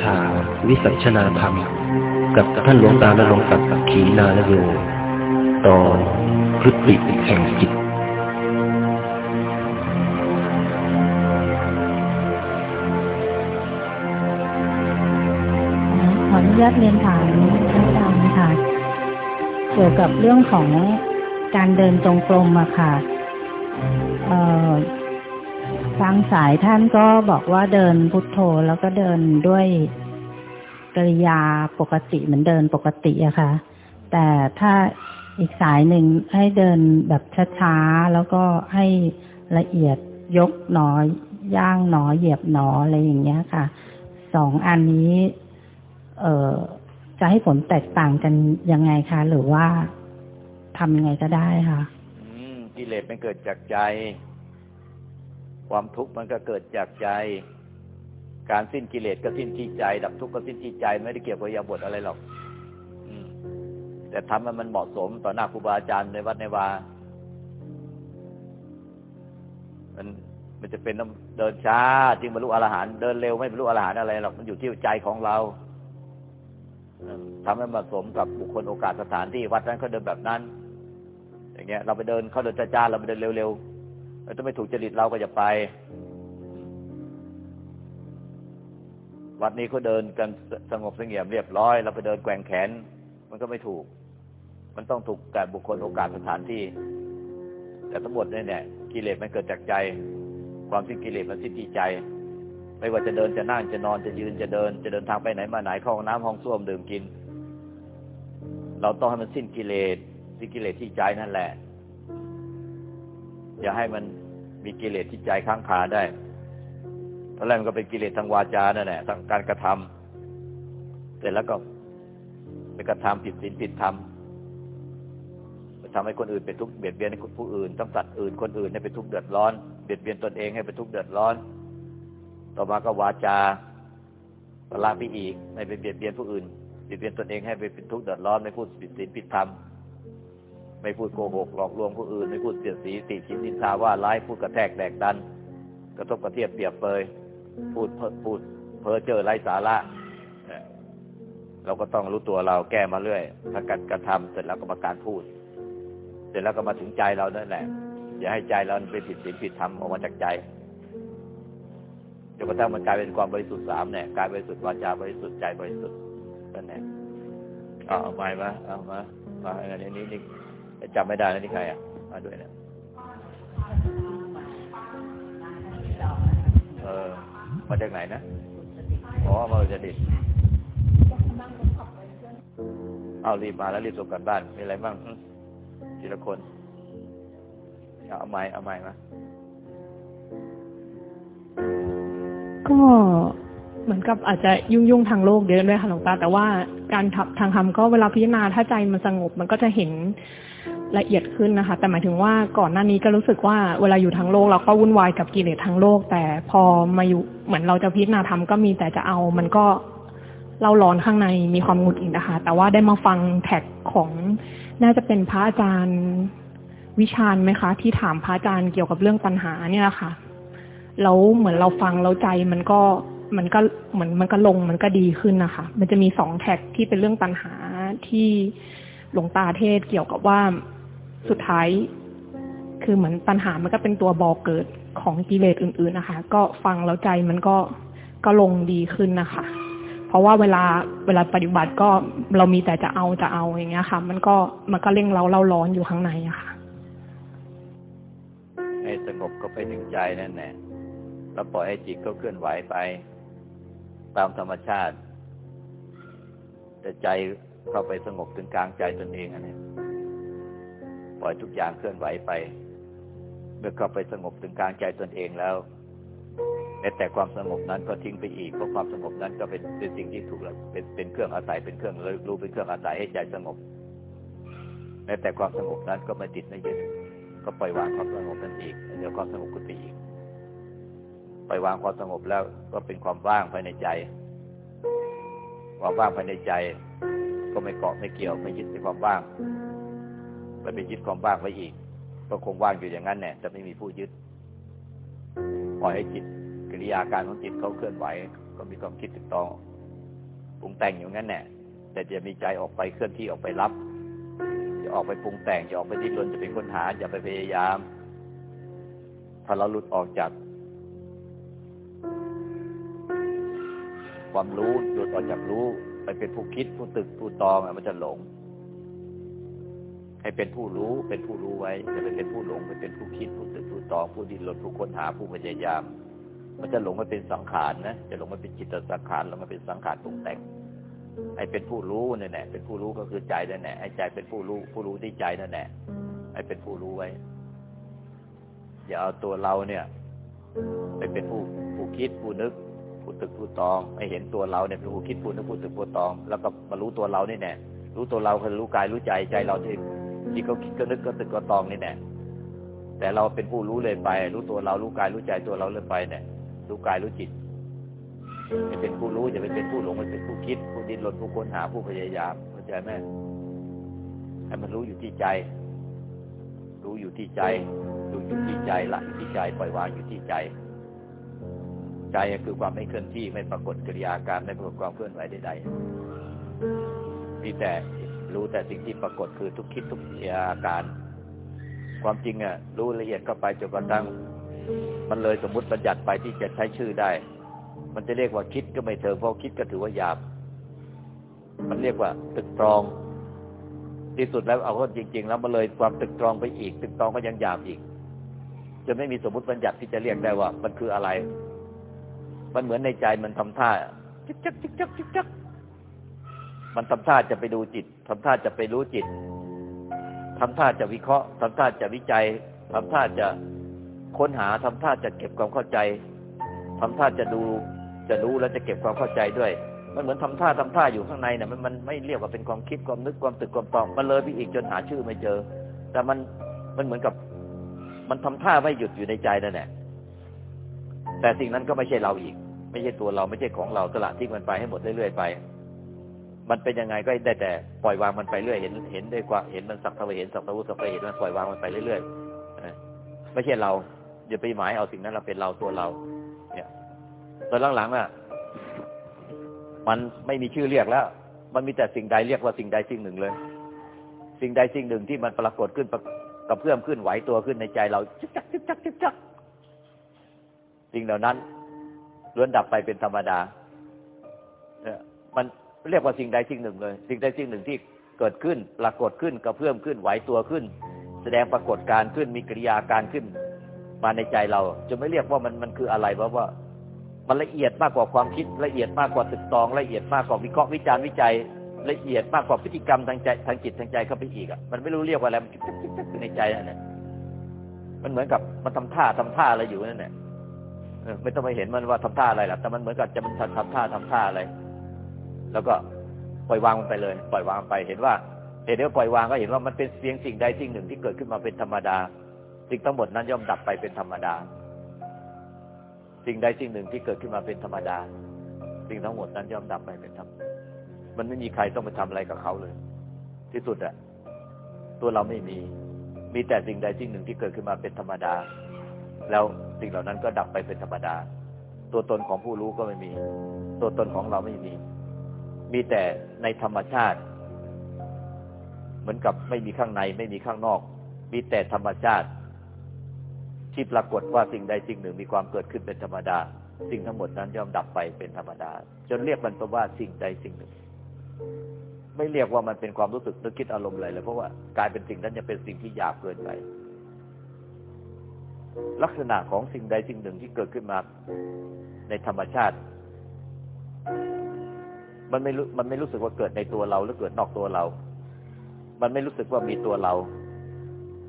ชา วิสัชนาธรรม กับท่านหลวงตาณรงค์ศักดิ์ขีนาลโยตอนพฤติแห่งจิตขออนุญาตเรียนถามพระอาจารย์ค่ะเกี่ยวกับเรื่องของการเดินจงกรมอะค่ะเอ่อางสายท่านก็บอกว่าเดินพุทโธแล้วก็เดินด้วยกริยาปกติเหมือนเดินปกติอะค่ะ แต่ถ้าอีกสายหนึ่งให้เดินแบบช้าๆ แล้วก็ให้ละเอียดยกหนอย่างหนอเหยียบหนออะไรอย่างเงี้ยค่ะ สองอันนี้ เอ่อจะให้ผลแตกต่างกันยังไงคะ หรือว่าทำยังไงก็ได้ค่ะอืมกิเลสมันเกิดจากใจ ความทุกข์มันก็เกิดจากใจ การสิ้นกิเลสก็สิ้นที่ใจ ดับทุกข์ก็สิ้นที่ใจไม่ได้เกี่ยวกับยาบทอะไรหรอกแต่ทำให้มันเหมาะสมต่อหน้าครูบาอาจารย์ในวัดในวา มันมันจะเป็นน้ำเดินช้าจึงบรรลุอรหันต์เดินเร็วไม่บรรลุอรหันต์อะไรหรอกมันอยู่ที่ใจของเราทำให้เหมาะสมกับบุคคลโอกาสสถานที่วัดนั้นเขาเดินแบบนั้น อย่างเงี้ย เราไปเดินเขาเดินจ้าๆเราไปเดินเร็วๆ เราจะไม่ถูกจริตเราก็อย่าไป วัดนี้เขาเดินกันสงบเสงี่ยมเรียบร้อย เราไปเดินแกว่งแขน มันก็ไม่ถูก มันต้องถูกกับบุคคลโอกาสสถานที่ แต่ทั้งหมดเนี่ยเนี่ยกิเลสมันเกิดจากใจ ความสิ้นกิเลสมันสิ้นที่ใจ ไม่ว่าจะเดินจะนั่งจะนอนจะยืนจะเดิน จะเดินทางไปไหนมาไหนเข้าห้องน้ำห้องส้วมดื่มกิน เราต้องให้มันสิ้นกิเลสสิ้นกิเลสที่ใจนั่นแหละอย่าให้มัน มีกิเลสที่ใจค้างคาได้เพราะแรกมันก็เป็นกิเลสทางวาจานั่นแหละทางการกระทำเสร็จแล้วก็ไปกระทำผิดศีลผิดธรรมไปทำให้คนอื่นเป็นทุกข์เบียดเบียนให้ผู้อื่นต้องสัตว์อื่นคนอื่นให้เป็นทุกข์เดือดร้อนเบียดเบียนตนเองให้เป็นทุกข์เดือดร้อน ต่อมาก็วาจาปลาไปอีกไม่ไปเบียดเบียนผู้อื่นเบียดเบียนตนเองให้ไปเป็นทุกข์เดือดร้อนไม่พูดผิดศีลผิดธรรม ไม่พูดโกหกหลอกลวงผู้อื่น ไม่พูดเสียดสีติชินนินทาว่าร้ายพูดกระแทกแดกดัน กระทบกระเทียบเปรียบเปยพูดเพ้อพูดเพ้อเจอไร้สาระเราก็ต้องรู้ตัวเราแก้มาเรื่อยถ้าการกระทำเสร็จแล้วก็มาการพูด เสร็จแล้วก็มาถึงใจเรานั่นแหละ อย่าให้ใจเราไปผิดศีลผิดธรรมออกมาจากใจจนกระทั่งมันกลายเป็นความบริสุทธิ์สามเนี่ยกายบริสุทธิ์วาจาบริสุทธิ์ใจบริสุทธิ์นั่นแหละเอาเอาไม้มาเอามามาอันนี้นี่ จำไม่ได้แล้วนี่ใครอะมาด้วยเนี่ยเออ มาจากไหนนะอ๋อมาจากดิษเอารีบมาแล้วรีบส่งกันบ้านมีอะไรบ้างทีละคนเอาไม้เอาไม้มาก็ เหมือนกับอาจจะยุ่งยุ่งๆทางโลกเยอะด้วยค่ะหลวงตา แต่ว่าการทำทางธรรมก็เวลาพิจารณาถ้าใจมันสงบ มันก็จะเห็นละเอียดขึ้นนะคะ แต่หมายถึงว่าก่อนหน้านี้ก็รู้สึกว่าเวลาอยู่ทางโลกเราก็วุ่นวายกับกิเลสทางโลก แต่พอมาอยู่เหมือนเราจะพิจารณาธรรมก็มีแต่จะเอามันก็เล่าร้อนข้างในมีความหงุดหงิดนะคะ แต่ว่าได้มาฟังแท็กของน่าจะเป็นพระอาจารย์วิชาญไหมคะ ที่ถามพระอาจารย์เกี่ยวกับเรื่องปัญหาเนี่ยะค่ะแล้วเหมือนเราฟังแล้วใจมันก็ มันก็เหมือนมันก็ลงมันก็ดีขึ้นนะคะ มันจะมีสองแท็กที่เป็นเรื่องปัญหาที่หลวงตาเทศเกี่ยวกับว่าสุดท้าย คือเหมือนปัญหามันก็เป็นตัวบอกเกิดของกิเลสอื่น ๆนะคะ ก็ฟังแล้วใจมันก็ก็ลงดีขึ้นนะคะ เพราะว่าเวลาเวลาปฏิบัติก็เรามีแต่จะเอาจะเอาอย่างเงี้ยค่ะ มันก็มันก็เร่งเราเล่าร้อนอยู่ข้างในอะค่ะให้สงบก็ไปถึงใจนั่นแหละแล้วปล่อยให้จิตก็เคลื่อนไหวไป ตามธรรมชาติ แต่ใจเข้าไปสงบถึงกลางใจตนเองอันนี้ปล่อยทุกอย่างเคลื่อนไหวไป เมื่อเข้าไปสงบถึงกลางใจตนเองแล้วแม้แต่ความสงบนั้นก็ทิ้งไปอีกเพราะความสงบนั้นก็เป็นเป็นสิ่งที่ถูกเป็นเป็นเครื่องอาศัยเป็นเครื่องรู้เป็นเครื่องอาศัยให้ใจสงบแม้แต่ความสงบนั้นก็ไม่ติดไม่ยึดก็ปล่อยวางความสงบนั้นอีกเดี๋ยวความสงบก็ไปอีก ปล่อยวางความสงบแล้วก็เป็นความว่างภายในใจ ความว่างภายในใจ ก็ไม่เกาะไม่เกี่ยวไม่ยึดในความว่างไปไปยึดความว่างไว้อีก ก็คงว่างอยู่อย่างนั้นแน่จะไม่มีผู้ยึดปล่อยให้จิตกิริยาการของจิตเขาเคลื่อนไหว ก็มีความคิดติดต่อปรุงแต่งอยู่งั้นแหละแต่จะมีใจออกไปเคลื่อนที่ออกไปรับจะออกไปปรุงแต่งจะออกไปดิ้นรนจะเป็นค้นหาอย่าไปพยายาม ถ้าเราหลุดออกจาก ความรู้หลุดออกจากรู้ ไปเป็นผู้คิดผู้ตึกผู้ตองมันจะหลง ให้เป็นผู้รู้เป็นผู้รู้ไว้จะไปเป็นผู้หลงไปเป็นผู้คิดผู้ตึกผู้ตอง ผู้ดิ้นรนผู้ค้นหาผู้พยายาม มันจะหลงมาเป็นสังขารนะจะหลงมาเป็นจิตสังขารแล้วมาเป็นสังขารปรุงแต่งให้เป็นผู้รู้นั่นแหละเป็นผู้รู้ก็คือใจนั่นแหละให้ใจเป็นผู้รู้ ผู้รู้ที่ใจนั่นแหละให้เป็นผู้รู้ไว้ อย่าเอาตัวเราเนี่ย ไปเป็นผู้ผู้คิดผู้นึก ผู้ตึกผู้ตองให้เห็นตัวเราเนี่ยเป็นผู้คิดผู้นึกผู้ตึกผู้ตอง แล้วก็มารู้ตัวเรานี่แน่รู้ตัวเราคือรู้กายรู้ใจใจเราที่ที่เขาคิดก็นึกก็ตึกก็ตองนี่แน่แต่เราเป็นผู้รู้เลยไป รู้ตัวเรารู้กายรู้ใจตัวเราเลยไปเนี่ยรู้กายรู้จิตจะเป็นผู้รู้จะไปเป็นผู้หลงมันเป็นผู้คิด ผู้ดิ้นรนผู้ค้นหาผู้พยายามเข้าใจไหมให้มันรู้อยู่ที่ใจ รู้อยู่ที่ใจ รู้อยู่ที่ใจละอยู่ที่ใจปล่อยวางอยู่ที่ใจ ใจคือความไม่เคลื่อนที่ไม่ปรากฏกิริยาการไม่ปรากฏความเคลื่อนไหวใดๆมีแต่รู้แต่สิ่งที่ปรากฏคือทุกคิดทุกกิริยาการ ความจริงอะ รู้ละเอียดก็ไปจนกระทั่ง มันเลยสมมุติบัญญัติไปที่จะใช้ชื่อได้ มันจะเรียกว่าคิดก็ไม่เถิงเพราะคิดก็ถือว่าหยาบ มันเรียกว่าตึกตรอง ที่สุดแล้วเอาก็จริง ๆ แล้วมันเลยความตึกตรองไปอีก ตึกตรองก็ยังหยาบอีกจะไม่มีสมมติบัญญัติที่จะเรียกได้ว่า มันคืออะไร มันเหมือนในใจมันทำท่าจิกจักจิกจักจิกจักมันทำท่าจะไปดูจิตทำท่าจะไปรู้จิตทำท่าจะวิเคราะห์ทำท่าจะวิจัยทำท่าจะค้นหาทำท่าจะเก็บความเข้าใจทำท่าจะดูจะรู้แล้วจะเก็บความเข้าใจด้วย มันเหมือนทำท่าทำท่าอยู่ข้างในเนี่ยมันมันไม่เรียกว่าเป็นความคิดความนึกความตึกความตองมันเลยไปอีกจนหาชื่อไม่เจอ แต่มันมันเหมือนกับ มันทำท่าไม่หยุดอยู่ในใจนั่นแหละ แต่สิ่งนั้นก็ไม่ใช่เราอีก ไม่ใช่ตัวเราไม่ใช่ของเราสละทิ้งมันไปให้หมดเรื่อยๆไป มันเป็นยังไงก็ได้แต่ปล่อยวางมันไปเรื่อยเห็นเห็นได้กว่าเห็นมันสักทวเห็นสักทวุสักเห็นมันปล่อยวางมันไปเรื่อยๆไม่ใช่เราอย่าไปหมายเอาสิ่งนั้นเราเป็นเราตัวเรา เนี่ยตอนหลังๆอะ มันไม่มีชื่อเรียกแล้ว มันมีแต่สิ่งใดเรียกว่าสิ่งใดสิ่งหนึ่งเลย สิ่งใดสิ่งหนึ่งที่มันปรากฏขึ้นกับเพื่อมขึ้นไหวตัวขึ้นในใจเราจิกจักจิกจักจัก สิ่งเหล่านั้นล้วนดับไปเป็นธรรมดาเนี่ยมันเรียกว่าสิ่งใดสิ่งหนึ่งเลย สิ่งใดสิ่งหนึ่งที่เกิดขึ้นปรากฏขึ้นกระเพื่อมขึ้นไหวตัวขึ้น แสดงปรากฏการขึ้นมีกิริยาการขึ้น มาในใจเราจะไม่เรียกว่ามันมันคืออะไรเพราะว่า มันละเอียดมากกว่าความคิดละเอียดมากกว่าตึกตอง ละเอียดมากกว่าวิเคราะห์วิจารณ์วิจัยละเอียดมากกว่าพฤติกรรมทางใจทางจิตทางใจเข้าไปอีกอะมันไม่รู้เรียกว่าอะไรมันในใจนั่นแหละมันเหมือนกับมันทำท่าทำท่าอะไรอยู่นั่นแหละ ไม่ต้องไปเห็นมันว่าทำท่าอะไรหรอกแต่มันเหมือนกับจะมันทำท่าทำท่าอะไร แล้วก็ปล่อยวางมันไปเลย ปล่อยวางไปเห็นว่าเห็นว่าปล่อยวางก็เห็นว่ามันเป็นเพียงสิ่งใดสิ่งหนึ่งที่เกิดขึ้นมาเป็นธรรมดา สิ่งทั้งหมดนั้นย่อมดับไปเป็นธรรมดา สิ่งใดสิ่งหนึ่งที่เกิดขึ้นมาเป็นธรรมดา สิ่งทั้งหมดนั้นย่อมดับไปเป็นธรรมมันไม่มีใครต้องไปทำอะไรกับเขาเลย ที่สุดอะตัวเราไม่มี มีแต่สิ่งใดสิ่งหนึ่งที่เกิดขึ้นมาเป็นธรรมดา แล้ว สิ่งเหล่านั้นก็ดับไปเป็นธรรมดา ตัวตนของผู้รู้ก็ไม่มี ตัวตนของเราไม่มี มีแต่ในธรรมชาติ เหมือนกับไม่มีข้างในไม่มีข้างนอก มีแต่ธรรมชาติ ที่ปรากฏว่าสิ่งใดสิ่งหนึ่งมีความเกิดขึ้นเป็นธรรมดา สิ่งทั้งหมดนั้นย่อมดับไปเป็นธรรมดา จนเรียกมันว่าสิ่งใดสิ่งหนึ่งไม่เรียกว่ามันเป็นความรู้สึกนึกคิดอารมณ์อะไรเลยเพราะว่ากลายเป็นสิ่งนั้นจะเป็นสิ่งที่หยาบเกินไป ลักษณะของสิ่งใดสิ่งหนึ่งที่เกิดขึ้นมาในธรรมชาติ มันไม่รู้มันไม่รู้สึกว่าเกิดในตัวเรา หรือเกิดนอกตัวเรา มันไม่รู้สึกว่ามีตัวเรา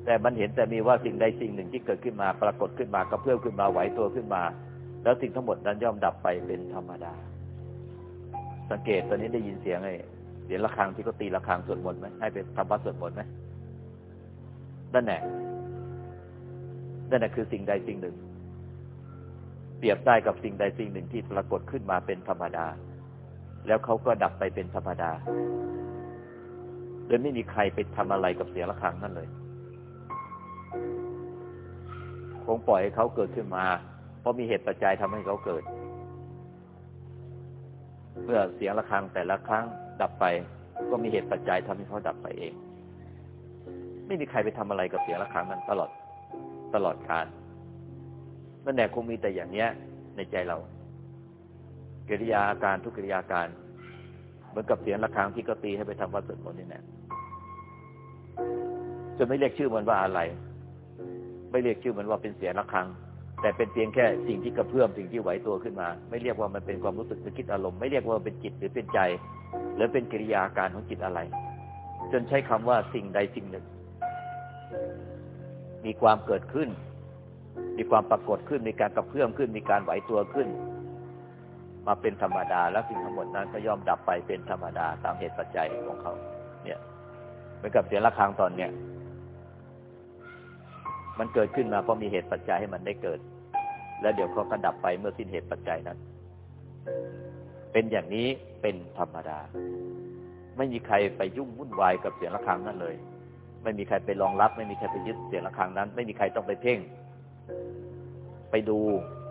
แต่มันเห็นแต่มีว่าสิ่งใดสิ่งหนึ่งที่เกิดขึ้นมา ปรากฏขึ้นมากระเพื่อมขึ้นมาไหวตัวขึ้นมา แล้วสิ่งทั้งหมดนั้นย่อมดับไปเป็นธรรมดา สังเกตตอนนี้ได้ยินเสียงไอ้เสียงระฆังที่เขาตีระฆังสวดมนต์ไหมให้เป็นธรรมะสวดมนต์ไหมนั่นแหละ นั่นแหละคือสิ่งใดสิ่งหนึ่ง เปรียบได้กับสิ่งใดสิ่งหนึ่งที่ปรากฏขึ้นมาเป็นธรรมดา แล้วเขาก็ดับไปเป็นธรรมดาโดยไม่มีใครไปทำอะไรกับเสียงระฆังนั่นเลย คงปล่อยให้เขาเกิดขึ้นมา เพราะมีเหตุปัจจัยทำให้เขาเกิด เมื่อเสียงระฆังแต่ละครั้งดับไป ก็มีเหตุปัจจัยทำให้เขาดับไปเอง ไม่มีใครไปทำอะไรกับเสียงระฆังนั้นตลอด ตลอดกาลนั่นแหละคงมีแต่อย่างเนี้ย ในใจเรากิริยาอาการทุกกิริยาการ เหมือนกับเสียงะระฆังที่ก็ตีให้ไปทำวัดสวดมนต์นี่แหละจนไม่เรียกชื่อมันว่าอะไร ไม่เรียกชื่อมันว่าเป็นเสียงะระฆัง แต่เป็นเพียงแค่สิ่งที่กระเพื่อมสิ่งที่ไหวตัวขึ้นมา ไม่เรียกว่ามันเป็นความรู้สึกนึกคิดอารมณ์ไม่เรียกว่าเป็นจิตหรือเป็นใจ หรือเป็นกิริยาการของจิตอะไร จนใช้คำว่าสิ่งใดสิ่งหนึ่ง มีความเกิดขึ้น มีความปรากฏขึ้น มีการกระเพื่อมขึ้น มีการไหวตัวขึ้น มาเป็นธรรมดา แล้วสิ่งทั้งหมดนั้นก็ย่อมดับไปเป็นธรรมดาตามเหตุปัจจัยของเขา เนี่ยเหมือนกับเสียงะระฆังตอนเนี้ยมันเกิดขึ้นมาเพราะมีเหตุปัจจัยให้มันได้เกิด แล้วเดี๋ยวเขาก็ดับไปเมื่อสิ้นเหตุปัจจัยนั้น เป็นอย่างนี้เป็นธรรมดา ไม่มีใครไปยุ่งวุ่นวายกับเสียงะระฆังนั้นเลย ไม่มีใครไปรองรับ ไม่มีใครไปยึดเสียงะระฆังนั้น ไม่มีใครต้องไปเพ่ง ไปดู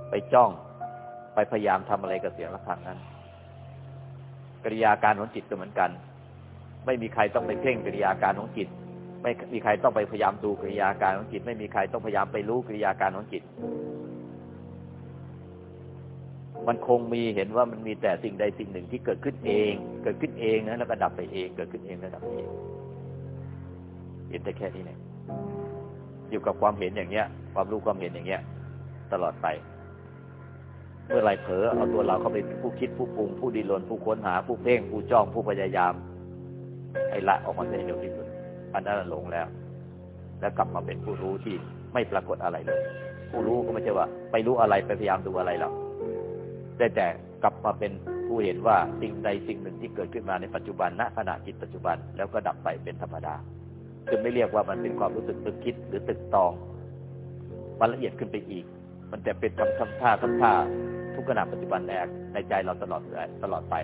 ไปจ้อง ไปพยายามทำอะไรกับเสียงะระฆังนั้นกิริยาการของจิตก็เหมือนกัน ไม่มีใครต้องไปเพ่งกิริยาการของจิต ไม่มีใครต้องไปพยายามดูกิริยาการของจิต ไม่มีใครต้องพยายามไปรู้กิริยาการของจิต มันคงมีเห็นว่ามันมีแต่สิ่งใดสิ่งหนึ่งที่เกิดขึ้นเอง เกิดขึ้นเองนะแล้วก็ดับไปเอง เกิดขึ้นเองแล้วดับไปเอง เห็นแต่แค่นี้เนี่ยอยู่กับความเห็นอย่างเงี้ย ความรู้ความเห็นอย่างเงี้ย ตลอดไป เมื่อไรเผลอเอาตัวเราเข้าไปผู้คิดผู้ปรุง ผู้ดีลนผู้ค้นหา ผู้เพ่งผู้จ้องผู้พยายามไอ้ละออกมาได้เร็วที่สุดอันนั้นหลงแล้ว แล้วกลับมาเป็นผู้รู้ที่ไม่ปรากฏอะไรเลย ผู้รู้ก็ไม่ใช่ว่า ไปรู้อะไรไปพยายามดูอะไรหรอกได้แต่กลับมาเป็นผู้เห็นว่าสิ่งใดสิ่งหนึ่งที่เกิดขึ้นมาในปัจจุบันณขณะจิตปัจจุบันแล้วก็ดับไปเป็นธรรมดา จึงไม่เรียกว่ามันเป็นความรู้สึกตึกคิดหรือตึกตองมันละเอียดขึ้นไปอีก มันจะเป็นทำทำท่าทำท่าทุกขณะปัจจุบันแอกในใจเราตลอดตลอดไป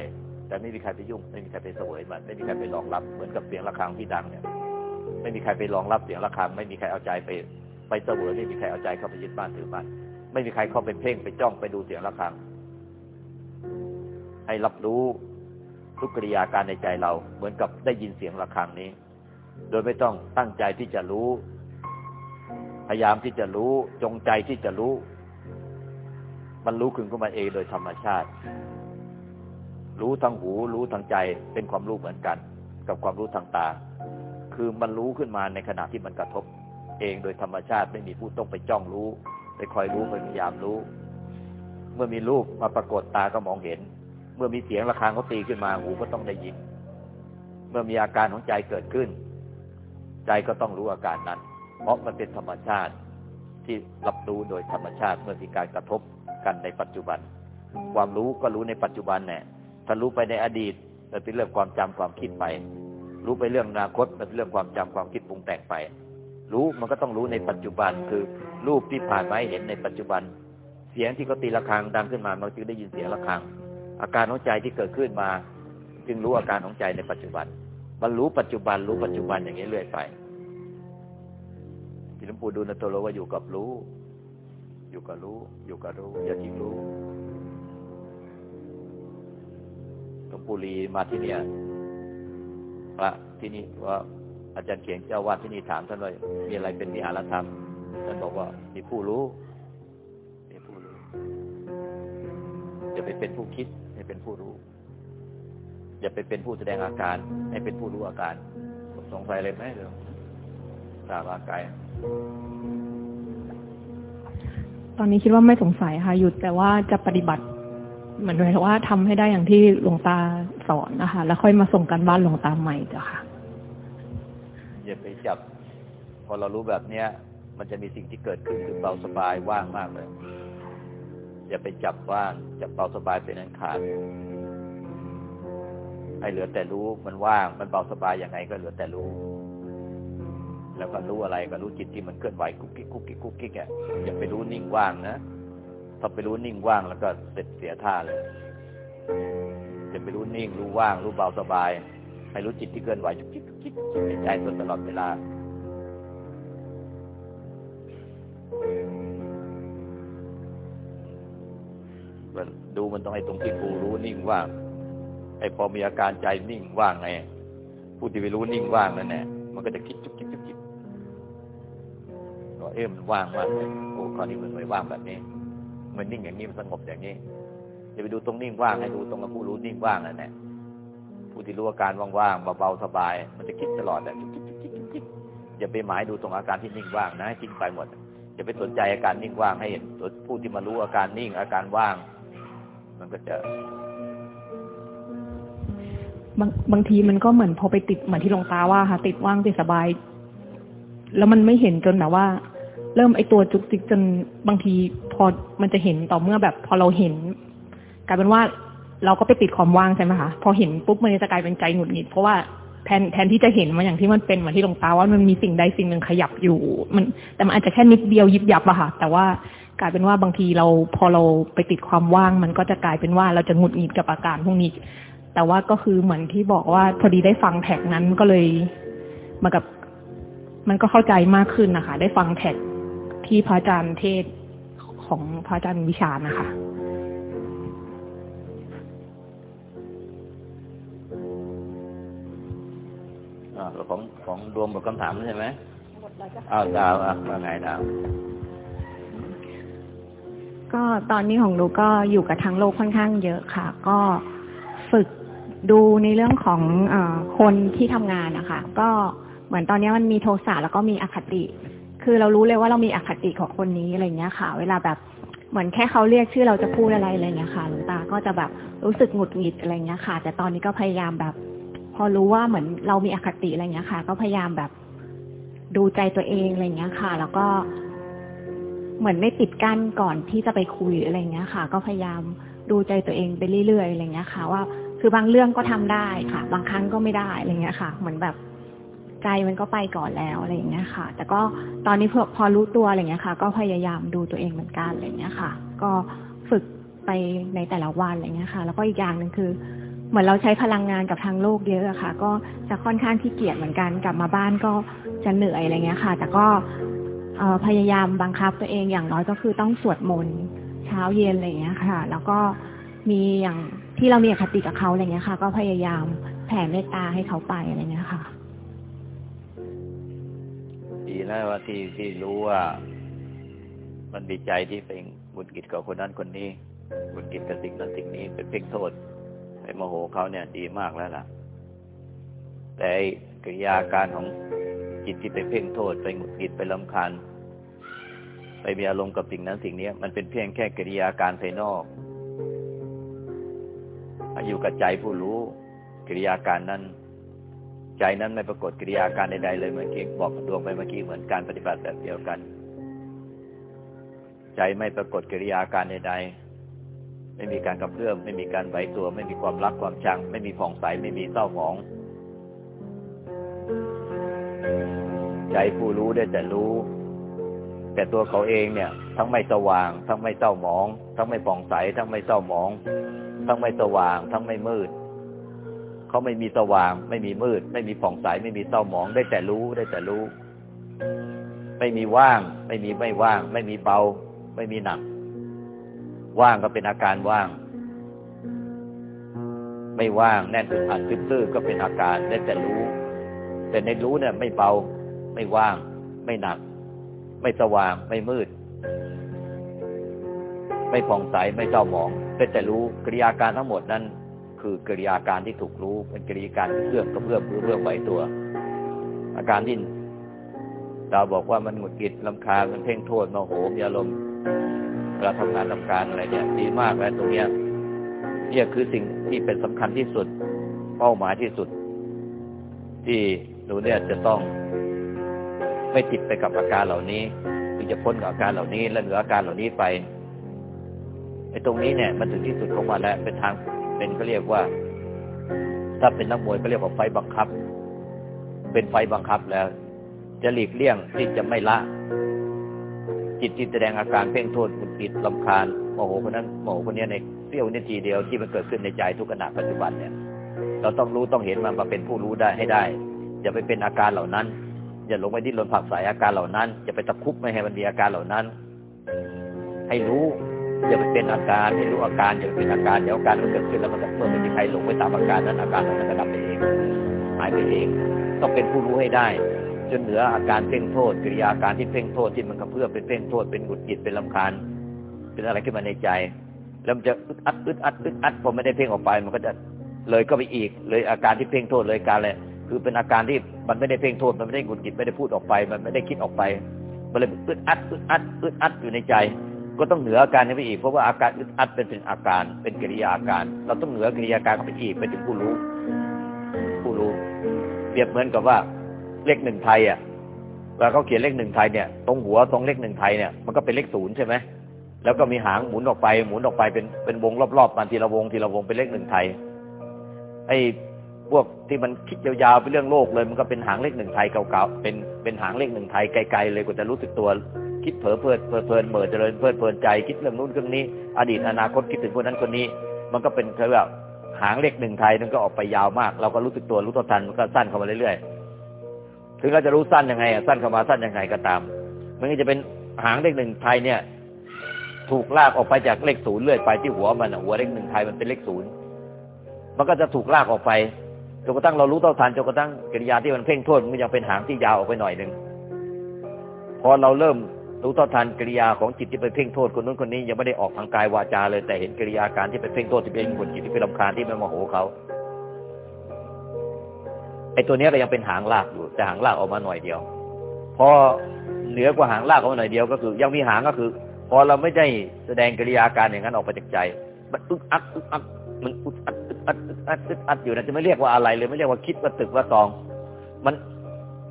แต่ไม่มีใครไปยุ่ง ไม่มีใครไปเสวยมัน ไม่มีใครไปรองรับเหมือนกับเสียงะระฆังที่ดังเนี่ย ไม่มีใครไปรองรับเสียงะระฆัง ไม่มีใครเอาใจไปไปเสวยไม่มีใครเอาใจเข้าไปยึดบ้านถือบ้านไม่มีใครเข้าไปเพ่งไปจ้องไปดูเสียงะระฆัง ให้รับรู้ทุกกิริยาการในใจเราเหมือนกับได้ยินเสียงะระฆังนี้ โดยไม่ต้องตั้งใจที่จะรู้ พยายามที่จะรู้ จงใจที่จะรู้ มันรู้ขึ้นขึ้นมาเองโดยธรรมชาติ รู้ทางหู รู้ทางใจเป็นความรู้เหมือนกัน กับความรู้ทางตา คือมันรู้ขึ้นมาในขณะที่มันกระทบ เองโดยธรรมชาติไม่มีผู้ต้องไปจ้องรู้ ไปคอยรู้ไปพยายามรู้ เมื่อมีรูปมาปรากฏตาก็มองเห็น เมื่อมีเสียงะระฆังเขาตีขึ้นมาหูก็ต้องได้ยิน เมื่อมีอาการของใจเกิดขึ้น ใจก็ต้องรู้อาการนั้น เพราะมันเป็นธรรมชาติที่รับรู้โดยธรรมชาติเมื่อมีการกระทบกันในปัจจุบัน ความรู้ก็รู้ในปัจจุบันเนี่ยถ้ารู้ไปในอดีตจะเป็นเรื่องความจำความคิดไป รู้ไปเรื่องอนาคตมันเป็นเรื่องความจำความคิดปรุงแต่งไป รู้มันก็ต้องรู้ในปัจจุบันคือรูปที่ผ่านมาเห็นในปัจจุบัน เสียงที่เขาตีะระฆังดังขึ้นมามันจึงได้ยินเสียงะระฆัง อาการของใจที่เกิดขึ้นมา จึงรู้อาการของใจในปัจจุบัน มันรู้ปัจจุบันรู้ปัจจุบันอย่างนี้เรื่อยไปที่หลวงปู่ดูนะตัวเราว่าอยู่กับรู้ อยู่กับรู้ อยู่กับรู้ อย่าทิ้งรู้หลวงปู่ลีมาที่เนี่ยพระที่นี่ว่าอาจารย์เขียงเจ้าวาดที่นี่ถามท่านว่ามีอะไรเป็นมีหารธรรมท่านบอกว่ามีผู้รู้มีผู้รู้อย่าไปเป็นผู้คิดให้เป็นผู้รู้ อย่าไปเป็นผู้แสดงอาการ ให้เป็นผู้รู้อาการ สงสัยเลยไหมเดี๋ยวตามอากายตอนนี้คิดว่าไม่สงสัยค่ะหยุดแต่ว่าจะปฏิบัติ เหมือนกับว่าทำให้ได้อย่างที่หลวงตาสอนนะคะ แล้วค่อยมาส่งกันบ้านหลวงตาใหม่จ้ะค่ะอย่าไปจับ พอเรารู้แบบเนี้ย มันจะมีสิ่งที่เกิดขึ้นคือเบาสบายว่างมากเลย อย่าไปจับว่างจับเบาสบายเป็นอันขาด ให้เหลือแต่รู้มันว่างมันเบาสบายยังไงก็เหลือแต่รู้ แล้วก็รู้อะไรก็รู้จิตที่มันเคลื่อนไหวกุ๊กกิ๊กกุ๊กกิ๊กกุ๊กกิ๊กอะอย่าไปรู้นิ่งว่างนะถ้าไปรู้นิ่งว่างแล้วก็เสร็จเสียท่าเลยจะไปรู้นิ่งรู้ว่าง รู้เบาสบาย ให้รู้จิตที่เคลื่อนไหวจุกจิกจุกจิกในใจตลอดเวลาดูมันต้องให้ตรงที่กูรู้นิ่งว่าง อ้พอมีอาการใจนิ่งว่างไงผู้ที่ไปรู้นิ่งว่างนั่นแหละมันก็จะคิดจุกจิกจุกจิกว่าเอ๊ะมันว่างมากเลยโอ้คราวนี้มันไม่ว่างแบบนี้ มันนิ่งอย่างนี้มันสงบอย่างนี้อย่าไปดูตรงนิ่งว่างให้ดูตรงกับผู้รู้นิ่งว่างนั่นแหละผู้ที่รู้อาการว่างๆเบาๆสบาย มันจะคิดตลอดแหละจุกจิกจุกจิกจุกจิกอย่าไปหมายดูตรงอาการที่นิ่งว่างนะให้ทิ้งไปหมดอย่าไปสนใจอาการนิ่งว่างให้เห็นผู้ที่มารู้อาการนิ่งอาการว่าง มันก็จะางบางทีมันก็เหมือนพอไปติดเหมือนที่หลวงตาว่าค่ะ ติดว่างติดสบาย แล้วมันไม่เห็นจนแบบว่า เริ่มไอตัวจุกจิกจนบางทีพอมันจะเห็นต่อเมื่อแบบ พอเราเห็นกลายเป็นว่าเราก็ไปติดความว่างใช่ไหมคะพอเห็นปุ๊บมันจะกลายเป็นใจหงุดหงิดเพราะว่าแทนแทนที่จะเห็นมันอย่างที่มันเป็นเหมือนที่หลวงตาว่ามันมีสิ่งใดสิ่งหนึ่งขยับอยู่ มัน แต่มันอาจจะแค่นิดเดียวยิบยับอะค่ะ แต่ว่ากลายเป็นว่าบางทีเราพอเราไปติดความว่าง มันก็จะกลายเป็นว่าเราจะหงุดหงิดกับอาการพวกนี้ แต่ว่าก็คือเหมือนที่บอกว่าพอดีได้ฟังแท็กนั้นก็เลยมากับ มันก็เข้าใจมากขึ้นนะคะ ได้ฟังแท็กที่พระอาจารย์เทศของพระอาจารย์วิชานะคะอ่าของของรวมหมดคำถามแล้วใช่ไหมหมดแล้วจ้ะอ้าวดาวอะว่าไงดาวก็ตอนนี้ของหนูก็อยู่กับทางโลกค่อนข้างเยอะค่ะ ก็ฝึก ดูในเรื่องของอคนที่ทำงานนะคะก็เหมือนตอนนี้มันมีโทสะแล้วก็มีอคติ คือเรารู้เลยว่าเรามีอคติของคนนี้อะไรเงี้ยค่ะ เวลาแบบเหมือนแค่เขาเรียกชื่อเราจะพูดอะไรอะไรเงี้ยค่ะหลวงตาก็จะแบบรู้สึกหงุดหงิดอะไรเงี้ยค่ะ แต่ตอนนี้ก็พยายามแบบ พอรู้ว่าเหมือนเรามีอคติอะไรเงี้ยค่ะ ก็พยายามแบบดูใจตัวเองอะไรเงี้ยค่ะ แล้วก็เหมือนไม่ปิดกั้นก่อนที่จะไปคุยอะไรเงี้ยค่ะ ก็พยายามดูใจตัวเองไปเรื่อยๆอะไรเงี้ยค่ะ ว่า คือบางเรื่องก็ทำได้ค่ะ บางครั้งก็ไม่ได้อะไรเงี้ยค่ะ เหมือนแบบใจมันก็ไปก่อนแล้วอะไรเงี้ยค่ะ แต่ก็ตอนนี้พอพอรู้ตัวอะไรเงี้ยค่ะ ก็พยายามดูตัวเองเหมือนกันอะไรเงี้ยค่ะ ก็ฝึกไปในแต่ละวันอะไรเงี้ยค่ะ แล้วก็อีกอย่างหนึ่งคือ เหมือนเราใช้พลังงานกับทางโลกเยอะอะค่ะ ก็จะค่อนข้างที่เกียจเหมือนกันกลับมาบ้านก็จะเหนื่อยอะไรเงี้ยค่ะ แต่ก็พยายามบังคับตัวเองอย่างน้อยก็คือต้องสวดมนต์เช้าเย็นอะไรเงี้ยค่ะ แล้วก็มีอย่าง ที่เรามีอคติกับเขาอะไรเงี้ยค่ะ ก็พยายามแผ่เมตตาให้เขาไปอะไรเงี้ยค่ะ ดีนะว่าที่ที่รู้ว่า มันดีใจที่เป็นบุญกิจกับคนนั้นคนนี้ บุญกิจกับสิ่งนั้นสิ่งนี้เป็นเพ่งโทษไปโมโหเขาเนี่ย ดีมากแล้วล่ะ แต่กิริยาการของจิตที่ไปเพ่งโทษ ไปหงุดหงิดไปลำคาญไปมีอารมณ์กับสิ่งนั้นสิ่งนี้มันเป็นเพียงแค่กิริยาการภายนอก อยู่กับใจผู้รู้กิริยาการนั้น ใจนั้นไม่ปรากฏกิริยาการใดๆเลยเหมือนกี้บอกดวงไปเมื่อกี้เหมือนการปฏิบัติแบบเดียวกัน ใจไม่ปรากฏกิริยาการใดๆไม่มีการกระเพื่อมไม่มีการไหวตัว ไม่มีความรักความชัง ไม่มีผ่องใสไม่มีเศร้าหมอง ใจผู้รู้ได้แต่รู้ แต่ตัวเขาเองเนี่ย ทั้งไม่สว่าง ทั้งไม่เศร้าหมอง ทั้งไม่ผ่องใสทั้งไม่เศร้าหมอง ทั้งไม่สว่าง ทั้งไม่มืด เขาไม่มีสว่าง ไม่มีมืด ไม่มีผ่องใสไม่มีเศร้าหมองได้แต่รู้ได้แต่รู้ ไม่มีว่าง ไม่มีไม่ว่าง ไม่มีเบา ไม่มีหนัก ว่างก็เป็นอาการว่าง ไม่ว่างแน่นอึดอัดตื้อก็เป็นอาการได้แต่รู้ แต่ในรู้เนี่ย ไม่เบา ไม่ว่าง ไม่หนัก ไม่สว่างไม่มืด ไม่ผ่องใสไม่เศร้าหมองได้แต่รู้กิริยาการทั้งหมดนั้น คือกิริยาการที่ถูกรู้เป็นกิริยาการเรื่องกระเพื่อมเรื่องไหวตัว อาการที่เราบอกว่ามันหงุดหงิดลำคาญมันเพ่งโทษโมโหมีอารมณ์เวลาทำงานทำการอะไรเนี่ยดีมากแล้วตรงเนี้ยเนี่ยคือสิ่งที่เป็นสำคัญที่สุด เป้าหมายที่สุด ที่หนูเนี่ยจะต้อง ไม่ติดไปกับอาการเหล่านี้คือจะพ้นกับอาการเหล่านี้ และเหนืออาการเหล่านี้ไป อ้ตรงนี้เนี่ยมันถึงที่สุดของมันแล้วเป็นทางเป็นก็เรียกว่า ถ้าเป็นนักมวยก็เรียกว่าไฟบังคับ เป็นไฟบังคับแล้ว จะหลีกเลี่ยงที่จะไม่ละ จิตที่แสดงอาการเพ่งโทษหุดหิดลำคาญโมโหคนนั้นโมโหคนนี้ในเสี้ยวนาทีเดียวที่มันเกิดขึ้นในใจทุกขณะปัจจุบันเนี่ย เราต้องรู้ต้องเห็นมันมาเป็นผู้รู้ได้ให้ได้ อย่าไปเป็นอาการเหล่านั้น อย่าลงไปดิ้นรนผักใสอาการเหล่านั้นอย่าไปตะคุบไม่ให้มันมีอาการเหล่านั้น ให้รู้ อย่าไปเป็นอาการให้รู้อาการอย่าไปเป็นอาการเดี๋ยวอาการมันเกิดขึ้นแล้วมันก็เมื่อไม่มีใครหลงไปตามอาการนั้นอาการนั้นก็ดับไปเองหายไปเองต้องเป็นผู้รู้ให้ได้ จนเหนืออาการเพ่งโทษกิริยาการที่เพ่งโทษที่มันกระเพื่อมเป็นเพ่งโทษเป็นหงุดหงิดเป็นลำคาญเป็นอะไรขึ้นมาในใจ แล้วมันจะอึดอัดอึดอัดอึดอัดพอไม่ได้เพ่งออกไป มันก็จะเลยก็ไปอีก เลยอาการที่เพ่งโทษเลยการเลยคือเป็นอาการที่มันไม่ได้เพ่งโทษมันไม่ได้หงุดหงิดไม่ได้พูดออกไป มันไม่ได้คิดออกไป มันเลยอึดอัดอึดอัดอึดอัดอยู่ในใจ ก็ต้องเหนืออาการนี้ไปอีก เพราะว่าอาการอึดอัดเป็นเป็นอาการ เป็นกิริยาอาการ เราต้องเหนือกิริยาการเข้าไปอีกไปถึงผู้รู้ ผู้รู้ เปรียบเหมือนกับว่าเลขหนึ่งไทยอะเวลาเขาเขียนเลขหนึ่งไทยเนี่ยตรงหัวตรงเลขหนึ่งไทยเนี่ยมันก็เป็นเลขศูนย์ใช่ไหมแล้วก็มีหางหมุนออกไป หมุนออกไปเป็นเป็นวงรอบๆมันทีละวงทีละวงเป็นเลขหนึ่งไทย ไอ้พวกที่มันคิดยาวๆเป็นเรื่องโลกเลย มันก็เป็นหางเลขหนึ่งไทยเก่าๆเป็นเป็นหางเลขหนึ่งไทยไกลๆเลยกว่าจะรู้สึกตัว คิดเผลอเพลินเพลินเหม่อเจริญเพลินเพลินใจคิดเรื่องนู้นเรื่องนี้ อดีตอนาคตคิดถึงคนนั้นคนนี้ มันก็เป็นคือแบบหางเลขหนึ่งไทยนั่นก็ออกไปยาวมาก เราก็รู้สึกตัวรู้ตัวทันมันก็สั้นเข้ามาเรื่อยๆถึงเราจะรู้สั้นยังไงสั้นเข้ามาสั้นยังไงก็ตาม มันก็จะเป็นหางเลขหนึ่งไทยเนี่ย ถูกลากออกไปจากเลขศูนย์เรื่อยไปที่หัวมันหัวเลขหนึ่งไทยมันเป็นเลขศูนย์มันก็จะถูกลากออกไปจนกระทั่งเรารู้เท่าทันจนกระทั่งกิริยาที่มันเพ่งโทษมันยังเป็นหางที่ยาวออกไปหน่อยหนึ่งพอเราเริ่ม รู้เท่าทันกิริยาของจิตที่ไปเพ่งโทษคนนู้นคนนี้ยังไม่ได้ออกทางกายวาจาเลย แต่เห็นกิริยาการที่ไปเพ่งโทษที่เป็นคนจิตที่ไปรำคาญที่ไม่โมโหเขาไอ้ตัวนี้ก็ยังเป็นหางลากอยู่แต่หางลากออกมาหน่อยเดียว พอเหนือกว่าหางลากออกมาหน่อยเดียวก็คือ ยังมีหางก็คือ พอเราไม่ได้แสดงกิริยาการอย่างนั้นออกไปจากใจ มันอึกอักอึกอักมันอึดอัดอึดอัดอึดอัดอึดอัดอยู่นะจะไม่เรียกว่าอะไรเลยไม่เรียกว่าคิดว่าตึกว่าตอง มัน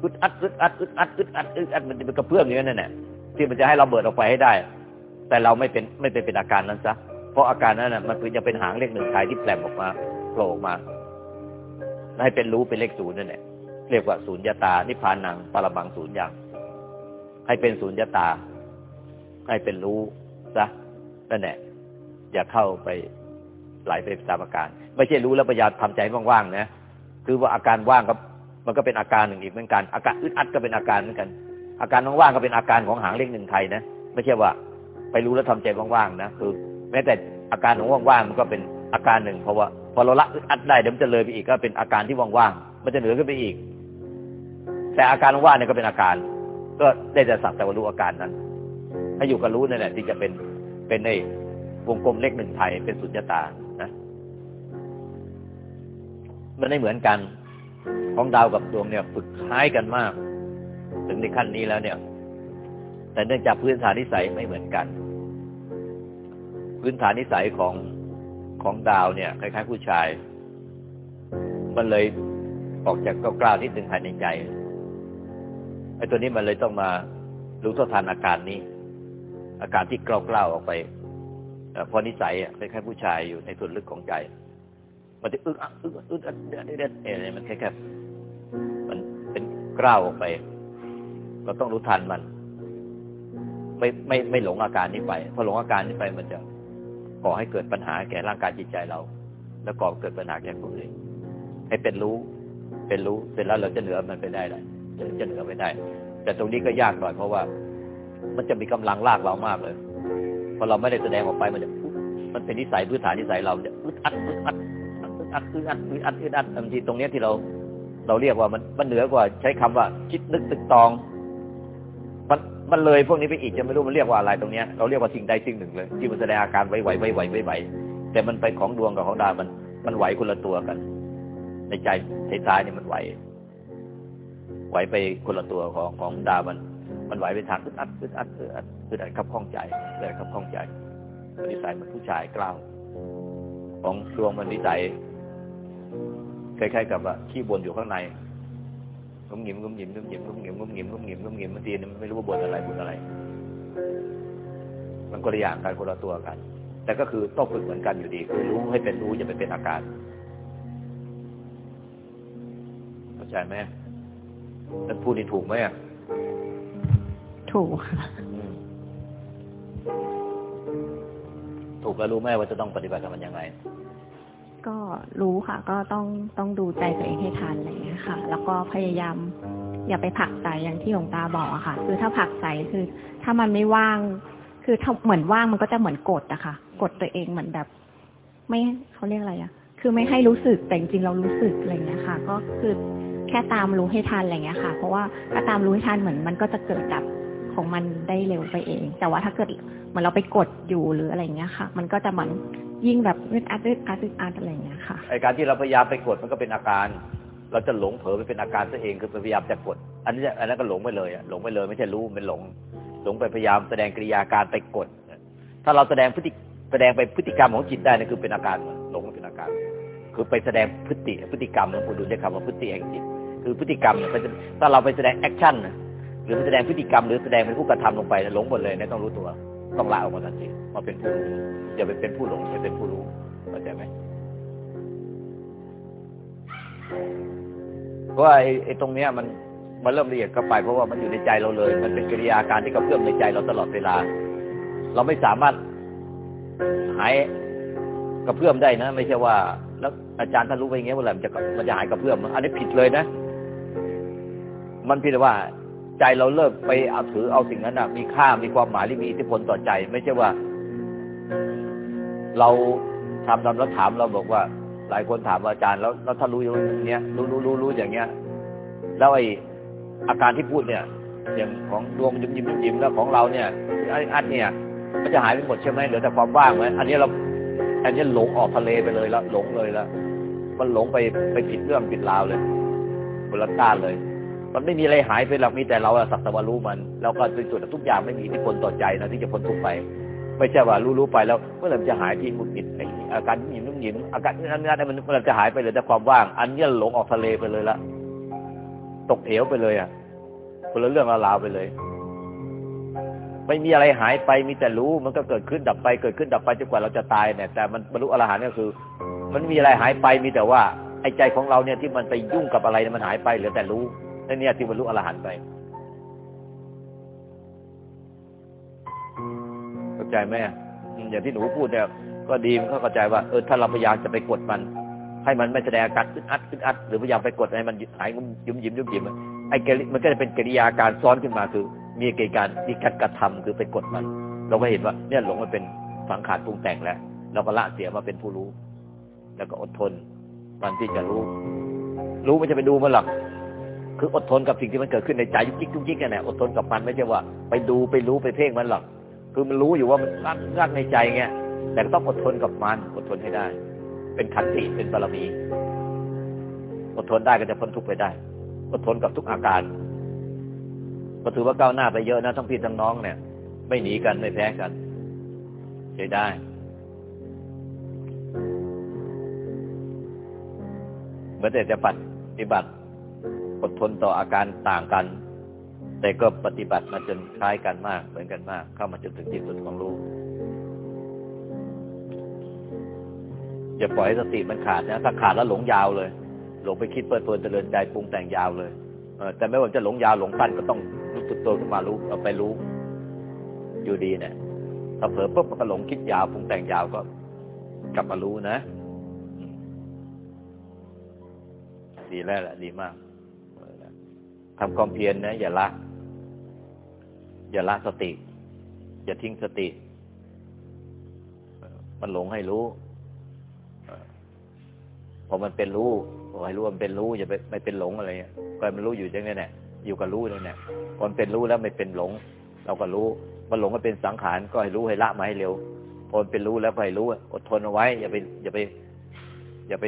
อึดอัดอึดอัดอึดอัดอึดอัดอึดอัดมันจะเป็นกระเพื่อมอย่างนั้นแหละ ที่มันจะให้เราเบิดออกไปให้ได้ แต่เราไม่เป็นไม่เป็นเป็นอาการนั้นซะเพราะอาการนั้นน่ะมันคือยังเป็นหางเลขหนึ่งไทยที่แปลงออกมาโผล่ออกมาให้เป็นรู้เป็นเลขศูนย์นั่นแหละเรียกว่าศูนย์ยตา นิพพานังปรมังศูนย์อย่างให้เป็นศูนย์ยตา ให้เป็นรู้ซะนั่นแหละอย่าเข้าไปไหลไปตามอาการ ไม่ใช่รู้แล้วพยายามทำใจว่างๆนะ คือว่าอาการว่างก็มันก็เป็นอาการหนึ่งอีกเหมือนกัน อาการอึดอัดก็เป็นอาการเหมือนกัน อาการว่างๆก็เป็นอาการของหางเลขหนึ่งไทยนะไม่ใช่ว่า ไปรู้แล้วทำใจว่างๆนะคือ แม้แต่อาการของว่างๆมันก็เป็นอาการหนึ่งเพราะว่าพอเราละอัดได้เดี๋ยวมันจะเลยไปอีกก็เป็นอาการที่ว่างๆมันจะเหนือขึ้นไปอีก แต่อาการว่างเนี่ยก็เป็นอาการ ก็ได้แต่สักแต่ว่ารู้อาการนั้นให้อยู่กับรู้นั่นแหละที่จะเป็นเป็นในวงกลมเลขหนึ่งไทยเป็นสุญญตานะมันไม่เหมือนกัน ของดาวกับดวงเนี่ยฝึกคล้ายกันมาก ถึงในขั้นนี้แล้วเนี่ย แต่เนื่องจากพื้นฐานนิสัยไม่เหมือนกัน พื้นฐานนิสัยของของดาวเนี่ย คล้ายๆผู้ชาย มันเลยออกจากกล้าวๆนิดหนึ่งภายในใจไอ้ตัวนี้มันเลยต้องมารู้เท่าทันอาการนี้ อาการที่กล้าวๆออกไปพอนิสัยอะคล้ายๆผู้ชายอยู่ในส่วนลึกของใจ มันจะอึกอักอึกอักอึกอักเด็ดเด็ดเอะไรมันแค่แค่มันเป็นกล้าวออกไป เราต้องรู้ทันมัน ไม่ไม่ไม่หลงอาการนี้ไปพอหลงอาการนี้ไปมันจะก่อให้เกิดปัญหาแก่ร่างกายจิตใจเรา แล้วก่อเกิดปัญหาแก่คนอื่นให้เป็นรู้ เป็นรู้เสร็จแล้วเราจะเหนือมันไปได้เลยจะจะเหนือไม่ได้ แต่ตรงนี้ก็ยากหน่อยเพราะว่า มันจะมีกำลังลากเรามากเลยพอเราไม่ได้แสดงออกไปมันจะมันเป็นนิสัยพื้นฐานนิสัยเราจะอึดอัดอึดอัดอึดอัดอึดอัดอึดอัดอึดอัดบางทีตรงเนี้ยที่เรา เราเรียกว่ามันมันเหนือกว่าใช้คำว่าคิดนึกตึกตอง มันมันเลยพวกนี้ไปอีกจะไม่รู้มันเรียกว่าอะไรตรงเนี้ยเราเรียกว่าสิ่งใดสิ่งหนึ่งเลย ที่มันแสดงอาการไหวไหวไหวไหวไหวไหวแต่มันไปของดวงกับของดาวมัน มันไหวคนละตัวกัน ในใจท้ายเนี่ยมันไหวไหวไปคนละตัวของของดาวมัน มันไหวไปทางอึดอัดอึดอัดอึดอัดอึดอัดขับข้องใจเลยขับข้องใจนิสัยมันผู้ชายกล้าวของดวงมันนิสัยคล้ายๆกับว่าขี้บนอยู่ข้างใน งุ้มหงิมงุ้มหงิมงุ้มหงิมงุ้มหงิมงุ้มหงิมงุ้มหงิมงุ้มหงิมบางทีมันไม่รู้ว่าบนอะไรบนอะไร มันคนละอย่างกันคนละตัวกัน แต่ก็คือต้องฝึกเหมือนกันอยู่ดี คือรู้ให้เป็นรู้อย่าไปเป็นอาการเข้าใจไหมท่านพูดนี่ถูกไหมอะถูกค่ะถูกแล้วรู้ไหมว่าจะต้องปฏิบัติกับมันยังไง ก็รู้ค่ะ ก็ต้องต้องดูใจตัวเองให้ทันอะไรอย่างเงี้ยค่ะ แล้วก็พยายามอย่าไปผักใสอย่างที่หลวงตาบอกอะค่ะ คือถ้าผักใสคือ ถ้ามันไม่ว่าง คือถ้าเหมือนว่างมันก็จะเหมือนกดอะค่ะ กดตัวเองเหมือนแบบ ไม่เขาเรียกอะไรอะคือไม่ให้รู้สึกแต่จริงเรารู้สึกอะไรเงี้ยค่ะ ก็คือแค่ตามรู้ให้ทันอะไรเงี้ยค่ะ เพราะว่าถ้าตามรู้ให้ทันเหมือนมันก็จะเกิดดับของมันได้เร็วไปเอง แต่ว่าถ้าเกิดเหมือนเราไปกดอยู่หรืออะไรเงี้ยค่ะ มันก็จะเหมือน ยิ่งแบบอึดอัดอึดอัดอึดอัดอะไรเงี้ยค่ะไอการที่เราพยายามไปกดมันก็เป็นอาการ เราจะหลงเผลอไปเป็นอาการตัวเองคือพยายามจะกด อันนี้อันนั้นก็หลงไปเลยอะหลงไปเลย ไม่ใช่รู้เป็นหลง หลงไปพยายามแสดงกิริยาการไปกด ถ้าเราแสดงพฤติแสดงไปพฤติกรรมของจิตได้นี่คือเป็นอาการหลงเป็นอาการ คือไปแสดงพฤติพฤติกรรมหลวงปู่ดูลใช้คำว่าพฤติแห่งจิตคือพฤติกรรมเนี่ยถ้าเราไปแสดง actionหรือแสดงพฤติกรรมหรือแสดงเป็นผู้กระทำลงไปหลงหมดเลยเนี่ต้องรู้ตัว ต้องละออกมาทันที มาเป็นผู้รู้อย่าไปเป็นผู้หลงไปเป็นผู้รู้เข้าใจไหมเพราะว่าไอ้ไอ้ตรงเนี้ยมันมันเริ่มละเอียดเข้าไปเพราะว่ามันอยู่ในใจเราเลย มันเป็นกิริยาการที่กระเพื่อมในใจเราตลอดเวลา เราไม่สามารถหายกระเพื่อมได้นะ ไม่ใช่ว่า แล้วอาจารย์ท่านรู้ไปอย่างเงี้ยเมื่อไรมันจะมันจะหายกระเพื่อม อันนี้ผิดเลยนะ มันผิดว่า ใจเราเลิกไปเอาถือเอาสิ่งนั้นนะมีค่ามีความหมายหรือมีอิทธิพลต่อใจ ไม่ใช่ว่า เราทำทำแล้วถามเราบอกว่า หลายคนถามอาจารย์แล้วแล้วถ้ารู้อย่างเนี้ยรู้รู้รู้รู้อย่างเงี้ย แล้วไออาการที่พูดเนี่ย อย่างของดวงยิ้มยิ้มยิ้มแล้วของเราเนี่ยไอ้อันเนี่ยมันจะหายไปหมดใช่ไหมเหลือแต่ความว่างไหมอันนี้เรา อันนี้หลงออกทะเลไปเลยแล้วหลงเลยแล้วมันหลงไปไปผิดเรื่องผิดราวเลยคนลต้านเลย มันไม่มีอะไรหายไปหรอกมีแต่เราสักต่ว่ารู้มัน แล้วก็โดยส่วนทุกอย่างไม่มีทธิพลต่อใจนะที่จะพ้นทุกไป ไม่ใช่ว่ารู้ๆไปแล้วเมื่อไหร่จะหายที่มุดมิดไออาการหยิมนุ่มหยิมอาการนั้นนั้นมันเมื่อไหร่จะหายไปเลยแต่ความว่าง อันนี้หลงออกทะเลไปเลยละตกเหวไปเลยอะคนละเรื่องราวไปเลย ไม่มีอะไรหายไปมีแต่รู้มันก็เกิดขึ้นดับไปเกิดขึ้นดับไปจนกว่าเราจะตายเนี่ยแต่มันบรรลุอรหันต์ก็คือ มันมีอะไรหายไปมีแต่ว่าไอ้ใจของเราเนี่ยที่มันไปยุ่งกับอะไรมันหายไปเหลือแต่รู้นั่นเนี่ยที่บรรลุอรหันต์ไป เข้าใจไหมอย่างที่หนูพูดเนี่ยก็ดีมันก็เข้าใจว่าเออถ้าเราพยายามจะไปกดมัน ให้มันไม่แสดงอาการอึดอัดอึดอัด หรือพยายามไปกดให้มันหายยุ่มยิ้มยุ่มยิ้มไอ้มันก็จะเป็นกิริยาการซ้อนขึ้นมาคือ มีกิจการมีการกระทำคือไปกดมัน เราก็เห็นว่า เนี่ยหลงมันเป็นสังขารปรุงแต่งแล้วเราก็ละเสียมาเป็นผู้รู้ แล้วก็อดทนมันที่จะรู้ รู้ไม่จะไปดูมันหรอกคืออดทนกับสิ่งที่มันเกิดขึ้นในใจยุกยิกยุกยิกกันแหละอดทนกับมันไม่ใช่ว่า ไปดูไปรู้ไปเพ่งมันหรอก คือมันรู้อยู่ว่ามันรักรักในใจไงแต่ต้องอดทนกับมันอดทนให้ได้ เป็นขันติเป็นบารมี อดทนได้ก็จะพ้นทุกข์ไปได้ อดทนกับทุกอาการก็ถือว่าก้าวหน้าไปเยอะนะทั้งพี่ทั้งน้องเนี่ย ไม่หนีกันไม่แพ้กันใช้ได้เหมือนแต่จะปฏิบัติอดทนต่ออาการต่างกัน แต่ก็ปฏิบัติมาจนคล้ายกันมาก เหมือนกันมาก เข้ามาจนถึงที่สุดของรู้อย่าปล่อยให้สติมันขาดนะถ้าขาดแล้วหลงยาวเลย หลงไปคิดเปิดเปิดเจริญใจปรุงแต่งยาวเลยเออแต่ไม่ว่าจะหลงยาวหลงสั้นก็ต้องรู้สึกตัวขึ้นมารู้เอาไปรู้ อยู่ดีเนี่ยถ้าเผลอปุ๊บมันก็หลงคิดยาวปรุงแต่งยาวก็ กลับมารู้นะ ดีแล้วแหละดีมาก ทำความเพียรนะอย่าละ อย่าละสติ อย่าทิ้งสติ มันหลงให้รู้พอมันเป็นรู้พอให้รู้มันเป็นรู้อย่าไปไม่เป็นหลงอะไรเงี้ยก็มันรู้อยู่อย่างนี้แหละอยู่กับรู้นี่แหละพอมันเป็นรู้แล้วไม่เป็นหลง เราก็รู้มันหลงก็เป็นสังขารก็ให้รู้ให้ละมาให้เร็วพอมันเป็นรู้แล้วก็ให้รู้อดทนเอาไว้ อย่าไป อย่าไป อย่าไป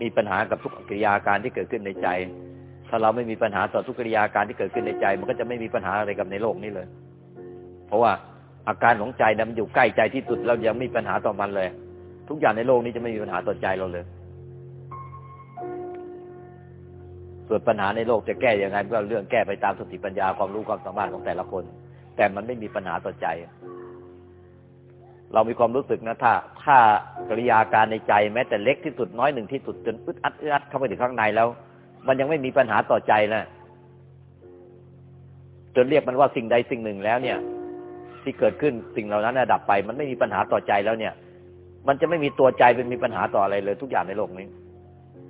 มีปัญหากับทุกกิริยาการที่เกิดขึ้นในใจ ถ้าเราไม่มีปัญหาต่อทุกกิริยาการที่เกิดขึ้นในใจ มันก็จะไม่มีปัญหาอะไรกับในโลกนี้เลย เพราะว่าอาการของใจนั้นมันอยู่ใกล้ใจที่สุดเรายังไม่มีปัญหาต่อมันเลย ทุกอย่างในโลกนี้จะไม่มีปัญหาต่อใจเราเลย ส่วนปัญหาในโลกจะแก้ยังไงก็เรื่องแก้ไปตามสติปัญญาความรู้ความสามารถของแต่ละคน แต่มันไม่มีปัญหาต่อใจ เรามีความรู้สึกนะถ้าถ้ากริยาการในใจแม้แต่เล็กที่สุดน้อยหนึ่งที่สุดจนอึดอัดอึดอัดเข้าไปถึงข้างในแล้ว มันยังไม่มีปัญหาต่อใจนะจนเรียกมันว่าสิ่งใดสิ่งหนึ่งแล้วเนี่ย ที่เกิดขึ้นสิ่งเหล่านั้นดับไป มันไม่มีปัญหาต่อใจแล้วเนี่ย มันจะไม่มีตัวใจเป็นมีปัญหาต่ออะไรเลย ทุกอย่างในโลกนี้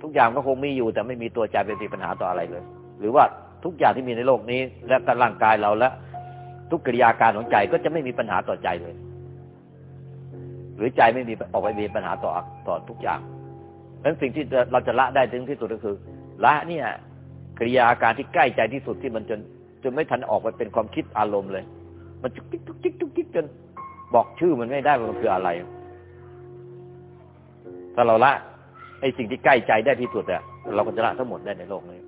ทุกอย่างก็คงมีอยู่ แต่ไม่มีตัวใจเป็นมีปัญหาต่ออะไรเลย หรือว่าทุกอย่างที่มีในโลกนี้ และกับร่างกายเราและทุกกิริยาการของใจก็จะไม่มีปัญหาต่อใจเลย หรือใจไม่มีออกไปมีปัญหาต่อต่อทุกอย่างเพราะสิ่งที่เราจะละได้ถึงที่สุดก็คือ ละเนี่ยกิริยาการที่ใกล้ใจที่สุดที่มันจน จนไม่ทันออกไปเป็นความคิดอารมณ์เลย มันจุกจิกจุกจิกจุกจิกจน บอกชื่อมันไม่ได้ว่ามันคืออะไร ถ้าเราละไอ้สิ่งที่ใกล้ใจได้ที่สุดอะเราก็จะละทั้งหมดได้ในโลกนี้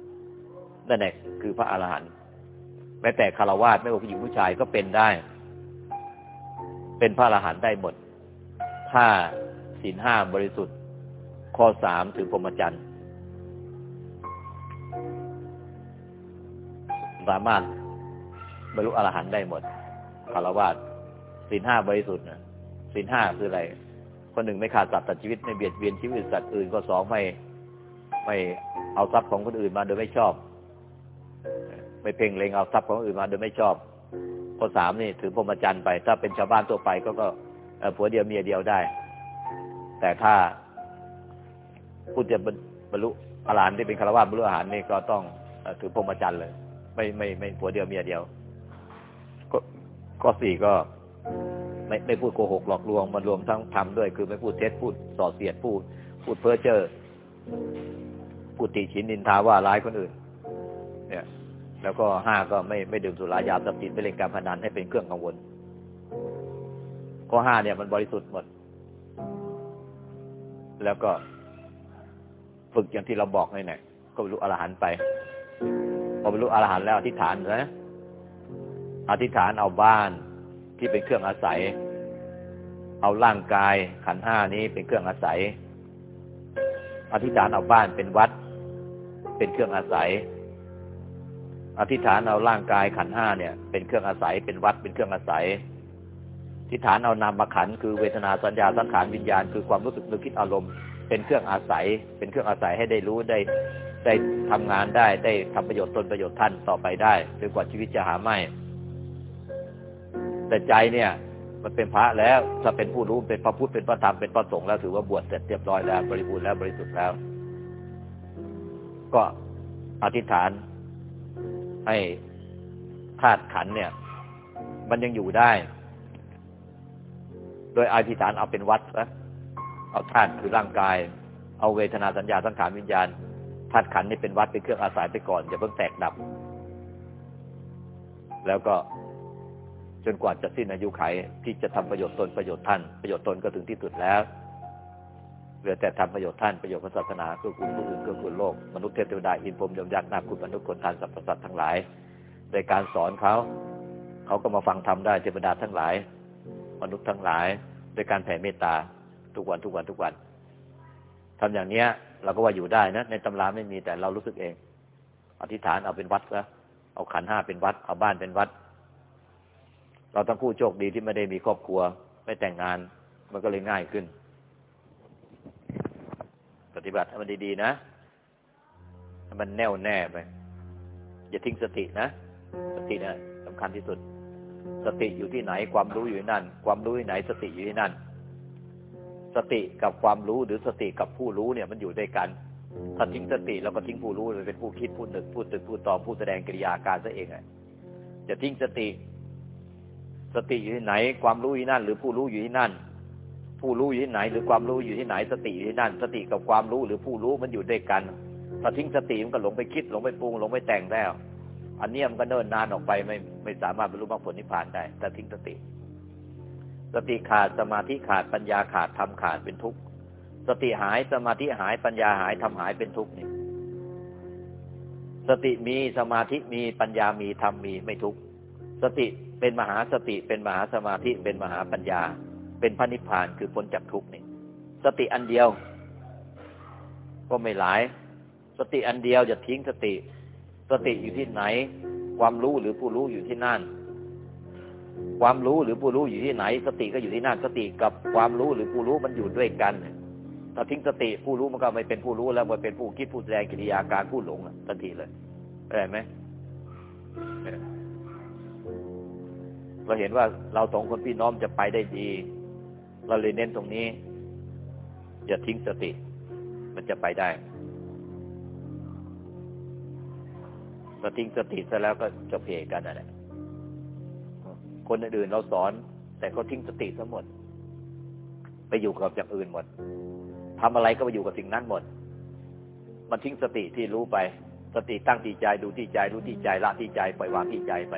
นั่นแหละคือพระอรหันต์แม้แต่คารวะไม่ว่าผู้หญิงผู้ชายก็เป็นได้ เป็นพระอรหันต์ได้หมด ถ้าศีลห้าบริสุทธิ์ ข้อสามถือพรหมจรรย์ สามารถบรรลุอรหันต์ได้หมดคารวะศีลห้าบริสุทธิ์นะศีลห้าคืออะไรคนหนึ่งไม่ขาดสัตว์ตัดชีวิตไม่เบียดเบียนชีวิตสัตว์อื่นก็สองไม่ไม่เอาทรัพย์ของคนอื่นมาโดยไม่ชอบ ไม่เพ่งเล็งเอาทรัพย์ของอื่นมาโดยไม่ชอบข้อสามนี่ถือพรหมจรรย์ไป ถ้าเป็นชาวบ้านทั่วไปก็ก็ผัวเดียวเมียเดียวได้ แต่ถ้าผู้จะบรรลุอรหันต์ที่เป็นคารวะบรรลุอรหันต์นี่ก็ต้องถือพรหมจรรย์เลย ไม่ไม่ไม่ผัวเดียวเมียเดียวข้อสี่ก็ ไม่ไม่พูดโกหกหลอกลวงมารวมทั้งทำด้วย คือไม่พูดเท็จพูดส่อเสียดพูด พูดเพ้อเจ้อพูดตีฉินนินทาว่าร้ายคนอื่น เนี่ย แล้วก็ห้าก็ไม่ไม่ดื่มสุรายาสับติดไปเล่นการพนันให้เป็นเครื่องกังวล ข้อห้าเนี่ยมันบริสุทธิ์หมด แล้วก็ฝึกอย่างที่เราบอกนี่แหละก็รรลุอรหันต์ไป อบรรลุอรหันต์แล้วอธิษฐานนะอธิษฐานเอาบ้านที่เป็นเครื่องอาศัย เอาร่างกายขันห้านี้เป็นเครื่องอาศัย อธิษฐานเอาบ้านเป็นวัด เป็นเครื่องอาศัย อธิษฐานเอาร่างกายขันห้าเนี่ย เป็นเครื่องอาศัย เป็นวัดเป็นเครื่องอาศัยอธิษฐานเอานามขันคือเวทนาสัญญาสังขารวิญญาณ คือความรู้สึกนึกคิดอารมณ์เป็นเครื่องอาศัย เป็นเครื่องอาศัยให้ได้รู้ได้ ได้ทำงานได้ได้ทำประโยชน์ตนประโยชน์ท่านต่อไปได้จนกว่าชีวิตจะหาไม่ แต่ใจเนี่ย มันเป็นพระแล้วถ้าเป็นผู้รู้เป็นพระพุทธเป็นพระธรรมเป็นพระสงฆ์แล้วถือว่าบวชเสร็จเรียบร้อยแล้วบริบูรณ์แล้วบริสุทธิ์แล้ว ก็อธิษฐานให้ธาตุขันเนี่ย มันยังอยู่ได้ โดยอธิษฐานเอาเป็นวัดนะเอาธาตุคือร่างกาย เอาเวทนาสัญญาสังขารวิญญาณ ธาตุขันนี่เป็นวัดเป็นเครื่องอาศัยไปก่อนอย่าเพิ่งแตกดับ แล้วก็จนกว่าจะสิ้นอายุไขที่จะทำประโยชน์ตนประโยชน์ท่านประโยชน์ตนก็ถึงที่สุดแล้วเหลือแต่ทำประโยชน์ท่านประโยชน์พระศาสนาก็คุณผู้อื่นก็คุณโลกมนุษย์เทพเทวดาอินพรมยมยักษ์นาคุณมนุษย์คนทานสรรพสัตว์ทั้งหลายในการสอนเขาเขาก็มาฟังทำได้เทวดาทั้งหลาย มนุษย์ทั้งหลายโดยการแผ่เมตตาทุกวันทุกวันทุกวันทำอย่างเนี้ย เราก็ว่าอยู่ได้นะในตำราไม่มีแต่เรารู้สึกเอง อธิษฐานเอาเป็นวัดซะเอาขันห้าเป็นวัด เอาบ้านเป็นวัด เราต้องคู่โชคดีที่ไม่ได้มีครอบครัว ไม่แต่งงาน มันก็เลยง่ายขึ้น ปฏิบัติให้มันดีๆนะให้มันแน่วแน่ไปอย่าทิ้งสตินะสตินะสำคัญที่สุด สติอยู่ที่ไหนความรู้อยู่ที่นั่น ความรู้ที่ไหนสติอยู่ที่นั่น สติกับความรู้หรือสติกับผู้รู้เนี่ยมันอยู่ด้วยกันถ้าทิ้งสติเราก็ทิ้งผู้รู้เลยเป็นผู้คิดผู้นึกผู้ตรึกผู้ตรองผู้แสดงกิริยาการซะเองอะอย่าทิ้งสติ สติอยู่ที่ไหน ความรู้อยู่นั่น หรือผู้รู้อยู่ที่นั่น ผู้รู้อยู่ที่ไหน หรือความรู้อยู่ที่ไหน สติอยู่ที่นั่น สติกับความรู้หรือผู้รู้มันอยู่ด้วยกัน ถ้าทิ้งสติมันก็หลงไปคิดหลงไปปรุงหลงไปแต่งแล้ว อันนี้มันก็เนิ่นนานออกไปไม่ไม่สามารถบรรลุมรรคผลนิพพานได้ถ้าทิ้งสติ สติขาดสมาธิขาดปัญญาขาดทำขาดเป็นทุกข์สติหายสมาธิหายปัญญาหายทำหายเป็นทุกข์นี่สติมีสมาธิมีปัญญามีธรรมมีไม่ทุกข์สติเป็นมหาสติเป็นมหาสมาธิเป็นมหาปัญญา เป็นพระนิพพานคือพ้นจากทุกข์นี่สติอันเดียว ก็ไม่หลาย สติอันเดียวอย่าทิ้งสติ สติอยู่ที่ไหน ความรู้หรือผู้รู้อยู่ที่นั่น ความรู้หรือผู้รู้อยู่ที่ไหน สติก็อยู่ที่นั่นสติกับความรู้หรือผู้รู้มันอยู่ด้วยกันถ้าทิ้งสติผู้รู้มันก็ไม่เป็นผู้รู้แล้วมันเป็นผู้คิดผู้แสดงกิริยาการผู้หลงทันทีเลยเข้าใจไหมเราเห็นว่าเราสองคนพี่น้องจะไปได้ดี เราเลยเน้นตรงนี้ อย่าทิ้งสติ มันจะไปได้ถ้าทิ้งสติซะแล้วก็จะเพกันนั่นแหละ คนอื่นเราสอน แต่เขาทิ้งสติทั้งหมด ไปอยู่กับอย่างอื่นหมดทำอะไรก็ไปอยู่กับสิ่งนั้นหมด มันทิ้งสติที่รู้ไป สติตั้งที่ใจดูที่ใจรู้ที่ใจละที่ใจปล่อยวางที่ใจไป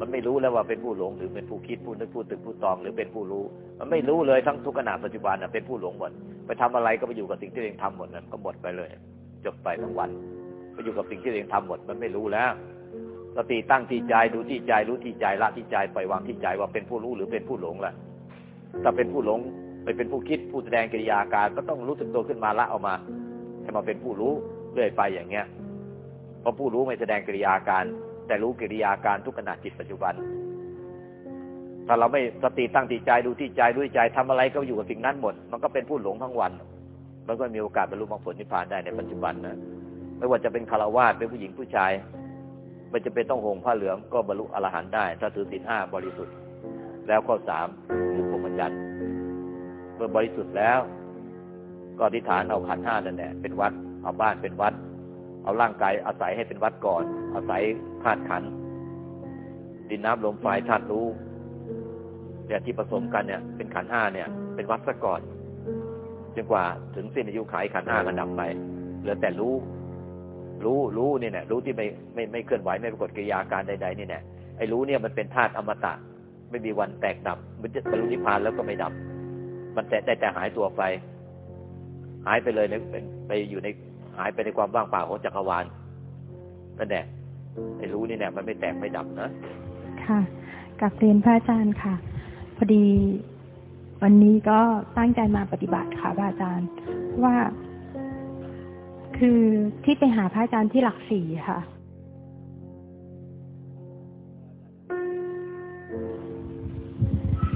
มันไม่รู้แล้วว่าเป็นผู้หลงหรือเป็นผู้คิดผู้นึกผู้ตึกผู้ตองหรือเป็นผู้รู้ มันไม่รู้เลยทั้งทุกขณะปัจจุบันเป็นผู้หลงหมด ไปทำอะไรก็ไปอยู่กับสิ่งที่เองทำหมดนั้นก็หมดไปเลย จบไปทั้งวัน ไปอยู่กับสิ่งที่เองทำหมด มันไม่รู้แล้ว สติตั้งที่ใจดูที่ใจรู้ที่ใจละที่ใจปล่อยวางที่ใจว่าเป็นผู้รู้หรือเป็นผู้หลงแหละถ้าเป็นผู้หลงไปเป็นผู้คิดผู้แสดงกิริยาการก็ต้องรู้สึกตัวขึ้นมาละออกมาให้มาเป็นผู้รู้เรื่อยไปอย่างเงี้ยเพราะผู้รู้ไม่แสดงกิริยาการ แต่รู้กิริยาการทุกขณะจิตปัจจุบัน ถ้าเราไม่สติตั้งที่ใจดูที่ใจรู้ที่ใจทำอะไรก็อยู่กับสิ่งนั้นหมด มันก็เป็นผู้หลงทั้งวัน มันก็มีโอกาสบรรลุมรรคผลนิพพานได้ในปัจจุบันนะไม่ว่าจะเป็นคารวาสเป็นผู้หญิงผู้ชาย ไม่จะเป็นต้องห่มผ้าเหลืองก็บรรลุอรหันต์ได้ ถ้าถือศีลห้าบริสุทธิ์ แล้วข้อสามคือพรหมจรรย์เมื่อบริสุทธิ์แล้ว ก็อธิษฐานเอาขันห้านั่นแหละเป็นวัดเอาบ้านเป็นวัด เอาร่างกายอาศัยให้เป็นวัดก่อน อาศัยธาตุขันดินน้ำลมไฟธาตุรู้เนี่ยที่ผสมกันเนี่ย เป็นขันห้าเนี่ย เป็นวัดซะก่อนจนกว่าถึงสิ้นอายุขัยขันห้าก็ดับไปเหลือแต่รู้ รู้รู้นี่แหละรู้ที่ไม่ไม่ไม่เคลื่อนไหวไม่ปรากฏกิริยาการใดๆนี่แหละไอ้รู้เนี่ยมันเป็นธาตุอมตะ ไม่มีวันแตกดับ มันจะบรรลุนิพพานแล้วก็ไม่ดับ มันแต่แต่แต่หายตัวไป หายไปเลยในไปอยู่ในหายไปในความว่างเปล่าของจักรวาลนั่นแหละไอ้รู้นี่เนี่ยมันไม่แตกไม่ดับนะค่ะกับเรียนพระอาจารย์ค่ะ พอดีวันนี้ก็ตั้งใจมาปฏิบัติค่ะพระอาจารย์ว่า คือที่ไปหาพระอาจารย์ที่หลักสี่ค่ะ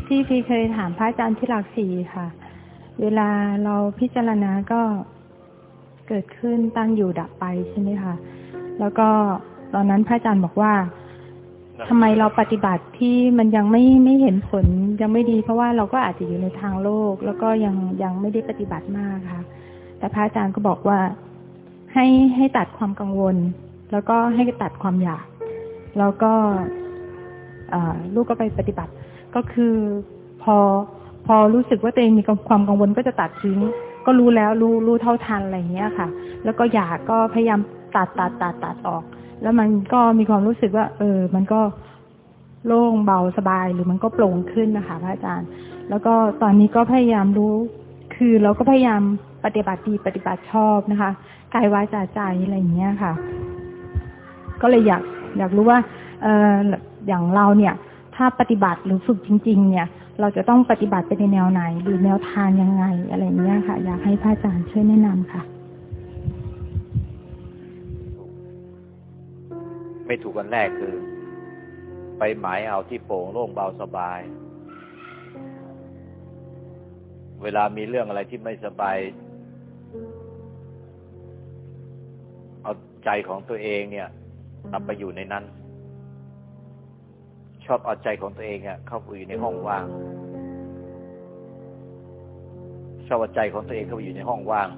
ที่พี่เคยถามพระอาจารย์ที่หลักสี่ค่ะ เวลาเราพิจารณาก็เกิดขึ้นตั้งอยู่ดับไปใช่ไหมคะแล้วก็ตอนนั้นพระอาจารย์บอกว่าทำไมเราปฏิบัติที่มันยังไม่ไม่เห็นผลยังไม่ดี เพราะว่าเราก็อาจจะอยู่ในทางโลก แล้วก็ยังยังไม่ได้ปฏิบัติมากค่ะ แต่พระอาจารย์ก็บอกว่า ให้ให้ตัดความกังวล แล้วก็ให้ตัดความอยาก แล้วก็ลูกก็ไปปฏิบัติ ก็คือพอพอรู้สึกว่าตัวเองมีความกังวลก็จะตัดทิ้ง ก็รู้แล้วรู้รู้เท่าทันอะไรอย่างเงี้ยค่ะ แล้วก็อยากก็พยายามตัดตัดตัดตัดออก แล้วมันก็มีความรู้สึกว่า เออ มันก็โล่งเบาสบายหรือมันก็โปร่งขึ้นนะคะพระอาจารย์ แล้วก็ตอนนี้ก็พยายามรู้ คือเราก็พยายามปฏิบัติดีปฏิบัติชอบนะคะ กายวาจาใจอะไรอย่างเงี้ยค่ะ ก็เลยอยากอยากรู้ว่าเอออย่างเราเนี่ย ถ้าปฏิบัติหรือฝึกจริง ๆ เนี่ย เราจะต้องปฏิบัติไปในแนวไหน หรือแนวทางยังไงอะไรเงี้ยค่ะ อยากให้พระอาจารย์ช่วยแนะนำค่ะ ไม่ถูกกันแรกคือ ไปหมายเอาที่โปร่งโล่งเบาสบาย เวลามีเรื่องอะไรที่ไม่สบาย ใจของตัวเองเนี่ยนำไปอยู่ในนั้น ชอบเอาใจของตัวเองเนี่ยเข้าไปอยู่ในห้องว่าง ชอบเอาใจของตัวเองเข้าไปอยู่ในห้องว่าง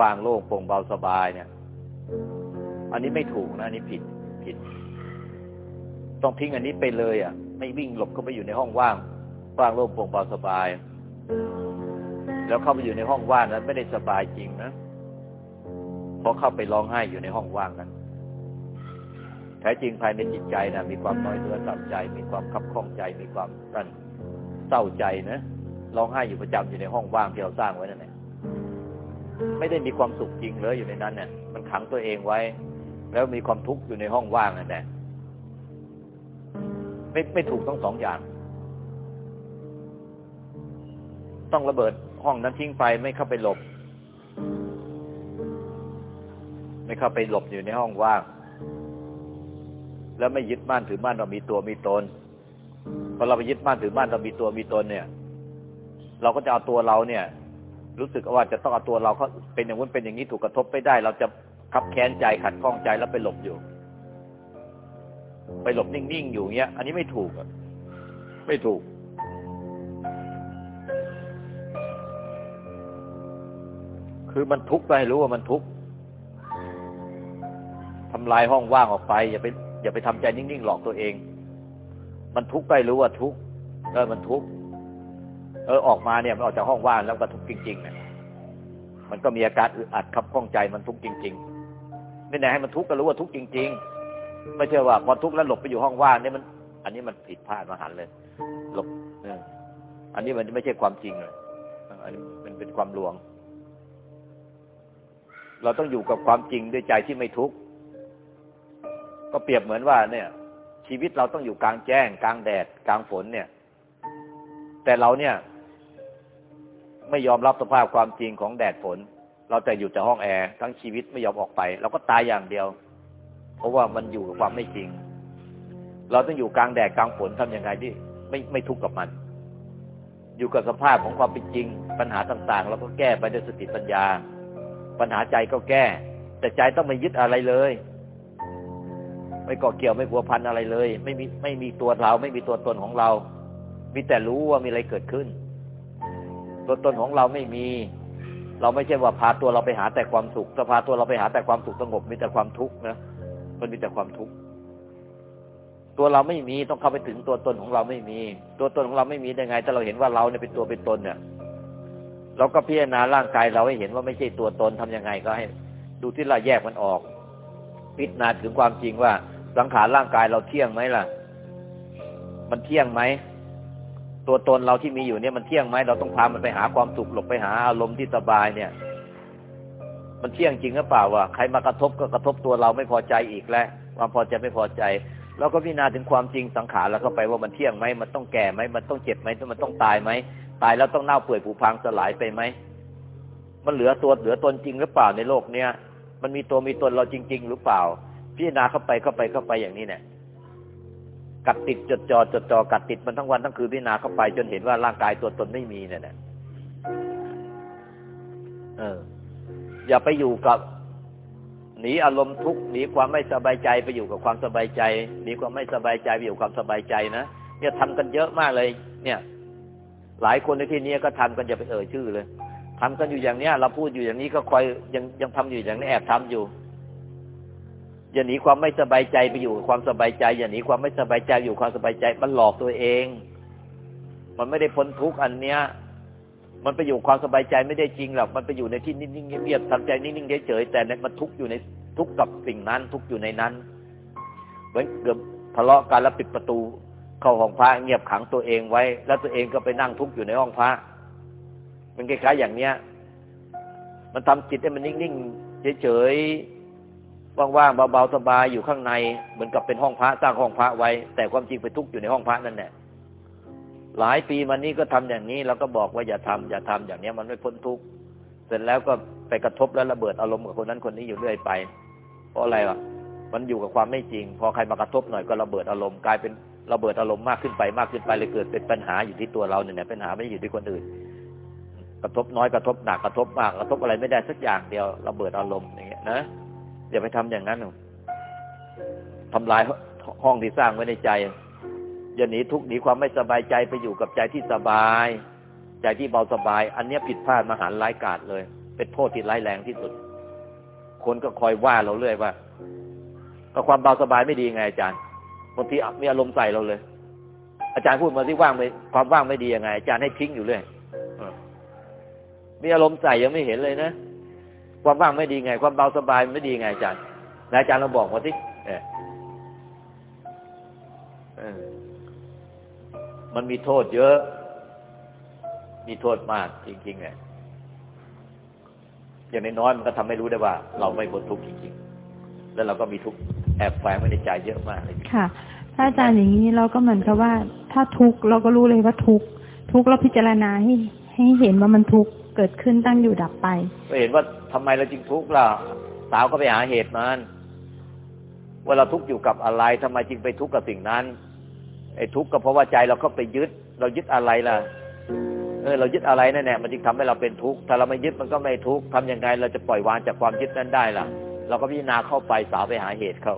ว่างโล่งโปร่งเบาสบายเนี่ย อันนี้ไม่ถูกนะอันนี้ผิดผิด ต้องทิ้งอันนี้ไปเลย อะ ไม่วิ่งหลบเข้าไปอยู่ในห้องว่าง ว่างโล่งโปร่งเบาสบาย แล้วเข้าไปอยู่ในห้องว่างนั้นไม่ได้สบายจริงนะ เพราะเข้าไปร้องไห้อยู่ในห้องว่างนั้นแท้จริงภายในจิตใจนะมีความน้อยเนื้อต่ำใจ มีความคับข้องใจ มีความนั่นเศร้าใจนะร้องไห้อยู่ประจำอยู่ในห้องว่างที่เราสร้างไว้นั่นแหละไม่ได้มีความสุขจริงเลยอยู่ในนั้นเนี่ยมันขังตัวเองไว้ แล้วมีความทุกข์อยู่ในห้องว่างนั่นแหละไม่ไม่ถูกต้องสองอย่าง ต้องระเบิดห้องนั้นทิ้งไปไม่เข้าไปหลบ ไม่เข้าไปหลบอยู่ในห้องว่าง แล้วไม่ยึดมั่นถือมั่นเรามีตัวมีตนพอเราไปยึดมั่นถือมั่นเรามีตัวมีตนเนี่ย เราก็จะเอาตัวเราเนี่ย รู้สึกว่าจะต้องเอาตัวเราเขาเป็นอย่างนู้นเป็นอย่างนี้ถูกกระทบไปได้ เราจะขับแค้นใจขัดข้องใจแล้วไปหลบอยู่ ไปหลบนิ่งๆอยู่เงี้ย อันนี้ไม่ถูกไม่ถูก คือมันทุกข์ไปรู้ว่ามันทุกข์ ทำลายห้องว่างออกไป อย่าไปอย่าไปทำใจนิ่งๆหลอกตัวเอง มันทุกข์ไปรู้ว่าทุกข์เออมันทุกข์เออออกมาเนี่ยมันออกจากห้องว่างแล้วก็ทุกข์จริงๆเนี่ยมันก็มีอาการอึดอัดขับข้องใจมันทุกข์จริงๆไม่ไหนให้มันทุกข์ก็รู้ว่าทุกข์จริง ๆ ไม่ใช่ว่าพอทุกข์แล้วหลบไปอยู่ห้องว่างเนี่ยมัน อันนี้มันผิดพลาดมาหันเลย หลบเนี่ยอันนี้มันไม่ใช่ความจริงเลยอันนี้มันเป็นความลวง เราต้องอยู่กับความจริงด้วยใจที่ไม่ทุกข์ ก็เปรียบเหมือนว่าเนี่ย ชีวิตเราต้องอยู่กลางแจ้ง กลางแดด กลางฝนเนี่ย แต่เราเนี่ย ไม่ยอมรับสภาพความจริงของแดดฝน เราแต่อยู่แต่ห้องแอร์ทั้งชีวิตไม่ยอมออกไป เราก็ตายอย่างเดียว เพราะว่ามันอยู่กับความไม่จริง เราต้องอยู่กลางแดดกลางฝนทำยังไงที่ไม่ไม่ทุกข์กับมัน อยู่กับสภาพของความเป็นจริง ปัญหาต่างๆ เราก็แก้ไปด้วยสติปัญญา ปัญหาใจก็แก้ แต่ใจต้องไม่ยึดอะไรเลย ไม่เกาะเกี่ยวไม่ผัวพันอะไรเลย ไม่มีไม่มีตัวเรา ไม่มีตัวตนของเรา มีแต่รู้ว่ามีอะไรเกิดขึ้น ตัวตนของเราไม่มี เราไม่ใช่ว่าพาตัวเราไปหาแต่ความสุขถ้าพาตัวเราไปหาแต่ความสุขสงบมีแต่ความทุกข์นะมันมีแต่ความทุกข์ตัวเราไม่มีต้องเข้าไปถึงตัวตนของเราไม่มี ตัวตนของเราไม่มีได้ไงถ้าเราเห็นว่าเราเนี่ยเป็นตัวเป็นตนเนี่ยเราก็พิจารณาร่างกายเราให้เห็นว่าไม่ใช่ตัวตนทํำยังไงก็ให้ ดูที่เราแยกมันออก พิจารณาถึงความจริงว่า สังขารร่างกายเราเที่ยงไหมล่ะ มันเที่ยงไหม ตัวตนเราที่มีอยู่เนี่ยมันเที่ยงไหมเราต้องพามันไปหาความสุขหลบไปหาอารมณ์ที่สบายเนี่ย มันเที่ยงจริงหรือเปล่าว่าใครมากระทบก็กระทบตัวเราไม่พอใจอีกแล้วความพอใจไม่พอใจเราก็พิจารณาถึงความจริงสังขารแล้วก็ไปว่ามันเที่ยงไหมมันต้องแก่ไหมมันต้องเจ็บไหมมันต้องตายไหมตายแล้วต้องเน่าเปื่อยผุพังสลายไปไหมมันเหลือตัวเหลือตนจริงหรือเปล่าในโลกเนี้ยมันมีตัวมีตนเราจริง ๆ หรือเปล่า พิจารณาเข้าไปเข้าไปเข้าไปอย่างนี้เนี่ยกัดติดจดจอจดจอกัดติดมันทั้งวันทั้งคืนพิจารณาเข้าไป จนเห็นว่าร่างกายตัวตนไม่มีเนี่ยเออ อย่าไปอยู่กับหนีอารมณ์ทุกข์หนีความไม่สบายใจไปอยู่กับความสบายใจหนีความไม่สบายใจไปอยู่ความสบายใจนะเนี่ยทำกันเยอะมากเลย เนี่ย หลายคนในที่นี้ก็ทำกันอย่าไปเอ่ยชื่อเลยทำกันอยู่อย่างเนี้ย เราพูดอยู่อย่างนี้ก็คอยยังยังทำอยู่อย่างนี้แอบทำอยู่ อย่าหนีความไม่สบายใจไปอยู่ความสบายใจ อย่าหนีความไม่สบายใจอยู่ความสบายใจ มันหลอกตัวเอง มันไม่ได้พ้นทุกข์อันเนี้ย มันไปอยู่ความสบายใจไม่ได้จริงหรอกมันไปอยู่ในที่นิ่งๆเงียบๆทำใจนิ่งๆเฉยๆแต่มันทุกข์อยู่ในทุกข์กับสิ่งนั้น ทุกข์อยู่ในนั้นเหมือนเกือบทะเลาะกันแล้วปิดประตู เข้าห้องพระเงียบขังตัวเองไว้ แล้วตัวเองก็ไปนั่งทุกข์อยู่ในห้องพระมันคล้ายๆอย่างเนี้ย มันทำจิตให้มันนิ่งๆเฉยๆ ว่างๆเบาๆสบายอยู่ข้างใน เหมือนกับเป็นห้องพระสร้างห้องพระไว้ แต่ความจริงไปทุกข์อยู่ในห้องพระนั่นแหละหลายปีมานี้ก็ทำอย่างนี้เราก็บอกว่าอย่าทำอย่าทำอย่างเนี้ยมันไม่พ้นทุกข์เสร็จแล้วก็ไปกระทบแล้วระเบิดอารมณ์กับคนนั้นคนนี้อยู่เรื่อยไป เพราะอะไรวะมันอยู่กับความไม่จริง พอใครมากระทบหน่อยก็ระเบิดอารมณ์กลายเป็นระเบิดอารมณ์มากขึ้นไปมากขึ้นไปเลยเกิดเป็นปัญหาอยู่ที่ตัวเราเนี่ยปัญหาไม่ได้อยู่ที่คนอื่น กระทบน้อยกระทบหนักกระทบมากกระทบอะไรไม่ได้สักอย่างเดียวระเบิดอารมณ์อย่างเงี้ยนะ อย่าไปทำอย่างนั้นทำลายห้องที่สร้างไว้ในใจอย่าหนีทุกข์หนีความไม่สบายใจไปอยู่กับใจที่สบาย ใจที่เบาสบาย อันนี้ผิดพลาดมหันร้ายกาจเลย เป็นโทษที่ร้ายแรงที่สุด คนก็คอยว่าเราเรื่อยว่าก็ความเบาสบายไม่ดีไงอาจารย์บางทีมีอารมณ์ใส่เราเลย อาจารย์พูดมาที่ว่างไม่ความว่างไม่ดียังไง อาจารย์ให้ทิ้งอยู่เรื่อยมีอารมณ์ใส่ยังไม่เห็นเลยนะ ความว่างไม่ดีไง ความเบาสบายไม่ดีไงอาจารย์อาจารย์เราบอกมาที่เออมันมีโทษเยอะ มีโทษมากจริงๆเนี่ยอย่างน้อยมันก็ทำให้รู้ได้ว่า เราไม่พ้นทุกข์จริงๆ แล้วเราก็มีทุกข์แอบแฝงไว้ในใจเยอะมากเลยค่ะ ถ้าอาจารย์อย่างนี้เราก็เหมือนกับว่า ถ้าทุกข์เราก็รู้เลยว่าทุกข์ทุกข์เราพิจารณาให้ให้เห็นว่ามันทุกข์ เกิดขึ้นตั้งอยู่ดับไปก็เห็นว่าทำไมเราจึงทุกข์ล่ะสาวก็ไปหาเหตุมันว่าเราทุกข์อยู่กับอะไรทำไมจึงไปทุกข์กับสิ่งนั้น ไอ้ทุกข์ก็เพราะว่าใจเราก็ไปยึด เรายึดอะไรล่ะเออเรายึดอะไรนั่นแหละมันจึงทำให้เราเป็นทุกข์ถ้าเราไม่ยึดมันก็ไม่ทุกข์ทำยังไง เราจะปล่อยวางจากความยึดนั้นได้ล่ะ เราก็พิจารณาเข้าไปสาวไปหาเหตุเขา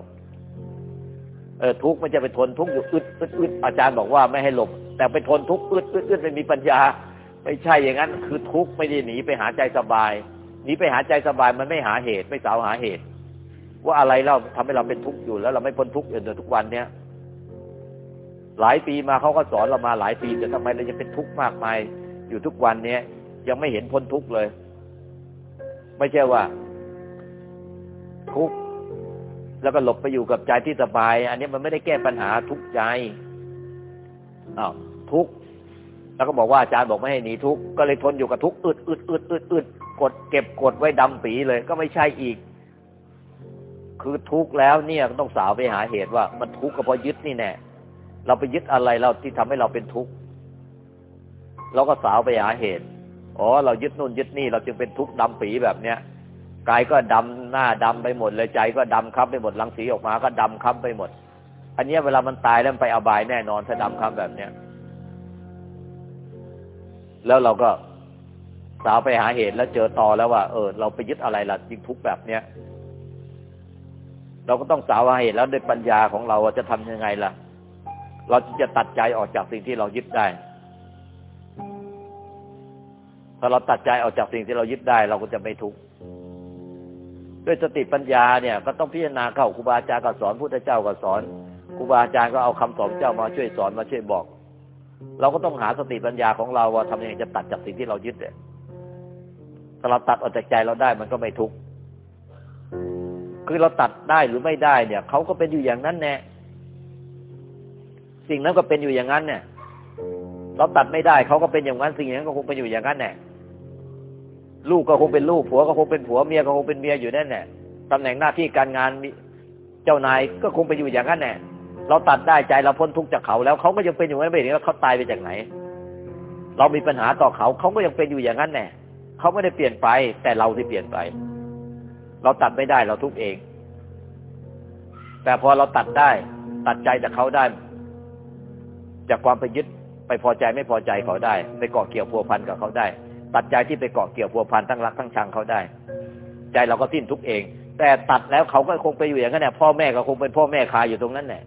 เออทุกข์มันจะไปทนทุกข์อยู่อึดอึดอึดอาจารย์บอกว่าไม่ให้หลบแต่ไปทนทุกข์อึดอึดอึดไม่มีปัญญา ไม่ใช่อย่างนั้น คือทุกข์ไม่ได้หนีไปหาใจสบายหนีไปหาใจสบายมันไม่หาเหตุไม่สาวหาเหตุ ว่าอะไรเราทำให้เราเป็นทุกข์อยู่แล้วเราไม่พ้นทุกข์อยู่ในทุกวันเนี้ยหลายปีมาเขาก็สอนเรามาหลายปีแต่ทำไมเราจะเป็นทุกข์มากมายอยู่ทุกวันเนี้ยยังไม่เห็นพ้นทุกข์เลย ไม่ใช่ว่า ทุกข์แล้วก็หลบไปอยู่กับใจที่สบาย อันนี้มันไม่ได้แก้ปัญหาทุกข์ใจอ้าวทุกข์ แล้วก็บอกว่าอาจารย์บอกไม่ให้หนีทุกข์ก็เลยทนอยู่กับทุกข์อึดอึดอึดอึดอึดกดเก็บกดไว้ดำปีเลย ก็ไม่ใช่อีก คือทุกข์แล้วเนี่ยต้องสาวไปหาเหตุว่า มันทุกข์ก็เพราะยึดนี่แน่เราไปยึดอะไรเราที่ทำให้เราเป็นทุกข์เราก็สาวไปหาเหตุอ๋อเรายึดนู่นยึดนี่ เราจึงเป็นทุกข์ดำปีแบบเนี้ยกายก็ดำหน้าดำไปหมดเลยใจก็ดำคับไปหมดรังสีออกมาก็ดำคับไปหมด อันนี้เวลามันตายแล้วมันไปอบายแน่นอนถ้าดำคับแบบเนี้ย แล้วเราก็สาวไปหาเหตุแล้วเจอต่อแล้วว่า เออ เราไปยึดอะไรล่ะจึงทุกข์แบบเนี้ยเราก็ต้องสาวหาเหตุแล้วด้วยปัญญาของเราจะทำยังไงล่ะ เราจะตัดใจออกจากสิ่งที่เรายึดได้ถ้าเราตัดใจออกจากสิ่งที่เรายึดได้ เราก็จะไม่ทุกข์ด้วยสติปัญญาเนี่ย ก็ต้องพิจารณาเข้าครูบาอาจารย์ก็สอนพุทธเจ้าก็สอนครูบาอาจารย์ก็เอาคำสอนเจ้ามาช่วยสอนมาช่วยบอก เราก็ต้องหาสติปัญญาของเราว่าทำยังไงจะตัดจากสิ่งที่เรายึดเนี่ยถ้าเราตัดออกจากใจเราได้มันก็ไม่ทุกข์คือเราตัดได้หรือไม่ได้เนี่ยเขาก็เป็นอยู่อย่างนั้นแน่สิ่งนั้นก็เป็นอยู่อย่างนั้นเนี่ย เราตัดไม่ได้เขาก็เป็นอย่างนั้นสิ่งนั้นก็คงเป็นอยู่อย่างนั้นแน่ลูกก็คงเป็นลูกผัวก็คงเป็นผัวเมียก็คงเป็นเมียอยู่นั่นแหละตำแหน่งหน้าที่การงานเจ้านายก็คงไปอยู่อย่างนั้นแน่ เราตัดได้ใจเราพ้นทุกข์จากเขาแล้วเขาก็ยังเป็นอยู่ไม่เห็นว่าเขาตายไปจากไหน เรามีปัญหาต่อเขาเขาก็ยังเป็นอยู่อย่างนั้นแน่เขาไม่ได้เปลี่ยนไป แต่เราที่เปลี่ยนไป เราตัดไม่ได้เราทุกเอง แต่พอเราตัดได้ ตัดใจจากเขาได้ จากความไปยึดไปพอใจไม่พอใจเขาได้ไปเกาะเกี่ยวพัวพันกับเขาได้ ตัดใจที่ไปเกาะเกี่ยวพัวพันทั้งรักทั้งชังเขาได้ ใจเราก็สิ้นทุกเอง แต่ตัดแล้วเขาก็คงไปอยู่อย่างนั้นแหละพ่อแม่ก็คงเป็นพ่อแม่คาอยู่ตรงนั้นแหละ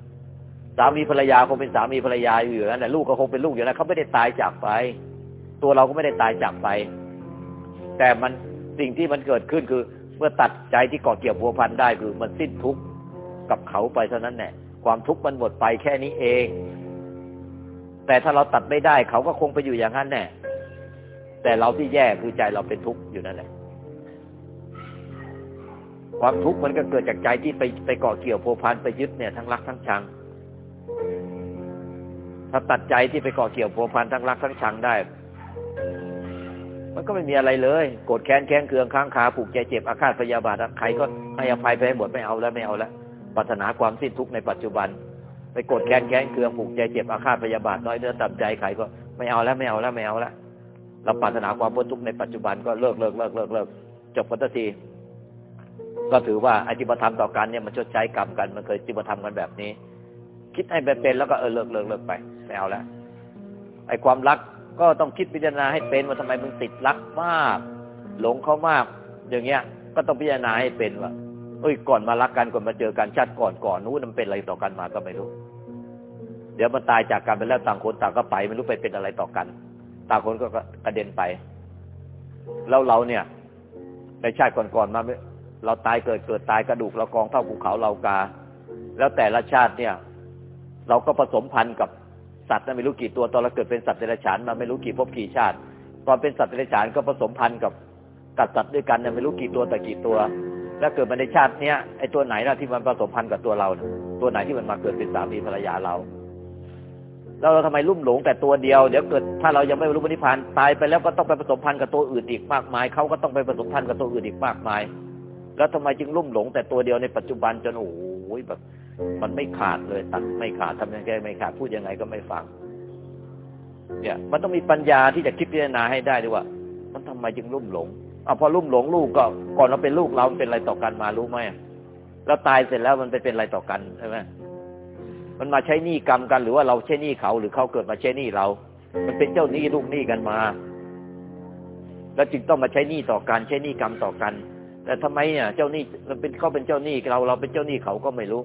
สามีภรรยาคงเป็นสามีภรรยาอยู่อย่างนั้นแหละลูกก็คงเป็นลูกอยู่นั้นเขาไม่ได้ตายจากไป ตัวเราก็ไม่ได้ตายจากไป แต่มันสิ่งที่มันเกิดขึ้นคือ เมื่อตัดใจที่เกาะเกี่ยวพัวพันได้คือมันสิ้นทุกข์กับเขาไปเท่านั้นแหละความทุกข์มันหมดไปแค่นี้เอง แต่ถ้าเราตัดไม่ได้เขาก็คงไปอยู่อย่างนั้นแน่แต่เราที่แย่คือใจเราเป็นทุกข์อยู่นั่นแหละความทุกข์มันก็เกิดจากใจที่ไปไปเกาะเกี่ยวโพพันไปยึดเนี่ยทั้งรักทั้งชัง ถ้าตัดใจที่ไปเกาะเกี่ยวโพพันทั้งรักทั้งชังได้ มันก็ไม่มีอะไรเลย โกรธแค้นแค้นเคืองค้างคาผูกใจเจ็บอาฆาตพยาบาทใครก็ให้อภัยไปให้หมดไม่เอาแล้วไม่เอาแล้วปรารถนาความสิ้นทุกข์ในปัจจุบัน ไปโกรธแค้นแค้นเคืองผูกใจเจ็บอาฆาตพยาบาทน้อยเนื้อต่ำใจใครก็ไม่เอาแล้วไม่เอาแล้วไม่เอาแล้วเราปรารถนาความพ้นทุกข์ในปัจจุบันก็เลิกเลิกเลิกเลิกเลิกจบกันที ก็ถือว่าอธิปธรรมต่อกันเนี่ยมันชดใช้กรรมกันมันเคยจิปธรรมกันแบบนี้ คิดให้เป็นแล้วก็เออเลิกเลิกเลิกไปไม่เอาแล้วไอ้ความรักก็ต้องคิดพิจารณาให้เป็นว่าทำไมมึงติดรักมาก หลงเขามาก อย่างเงี้ย ก็ต้องพิจารณาให้เป็นว่าเอ้ยก่อนมารักกันก่อนมาเจอกันชาติก่อนก่อนนู้นมันเป็นอะไรต่อกันมาก็ไม่รู้ เดี๋ยวมันตายจากกันไปแล้วต่างคนต่างก็ไปไม่รู้ไปเป็นอะไรต่อกัน ต่างคนก็กระเด็นไป แล้วเราเนี่ยในชาติก่อนๆมาเราตายเกิดเกิดตายกระดูกเรากองเท่าภูเขาเรากา แล้วแต่ละชาติเนี่ย เราก็ผสมพันธุ์กับสัตว์นั้นไม่รู้กี่ตัวตอนเราเกิดเป็นสัตว์เดรัจฉานมาไม่รู้กี่ภพกี่ชาติ ตอนเป็นสัตว์เดรัจฉานก็ผสมพันธุ์กับกับสัตว์ด้วยกันนี่ยไม่รู้กี่ตัวแต่กี่ตัว แล้วเกิดมาในชาติเนี้ยไอ้ตัวไหนนะที่มันผสมพันธุ์กับตัวเราตัวไหนที่มันมาเกิดเป็นสามีภรรยาเราแล้วเราทำไมลุ่มหลงแต่ตัวเดียวเดี๋ยวเกิดถ้าเรายังไม่รู้ปณิพานตายไปแล้วก็ต้องไปผสมพันธุ์กับตัวอื่นอีกมากมายเขาก็ต้องไปผสมพันธุ์กับตัวอื่นอีกมากมาย แล้วทำไมจึงลุ่มหลงแต่ตัวเดียวในปัจจุบันจนโอ้ยแบบ มันไม่ขาดเลยตัดไม่ขาดทำยังไงไม่ขาดพูดยังไงก็ไม่ฟัง เนี่ย มันต้องมีปัญญาที่จะคิดพิจารณาให้ได้ด้วยว่า มันทำไมจึงลุ่มหลงเอาพอลุ่มหลงลูกก็ก่อนเราเป็นลูกเราเป็นอะไรต่อกันมารู้ไหมแล้วตายเสร็จแล้วมันไปเป็นอะไรต่อกันใช่ไหมมันมาใช้หนี้กรรมกันหรือว่าเราใช้หนี้เขาหรือเขาเกิดมาใช้หนี้เรา มันเป็นเจ้าหนี้ลูกหนี้กันมา แล้วจึงต้องมาใช้หนี้ต่อกันใช้หนี้กรรมต่อกัน แต่ทำไมเนี่ยเจ้าหนี้มันเป็นเขาเป็นเจ้าหนี้เราเราเป็นเจ้าหนี้เขาก็ไม่รู้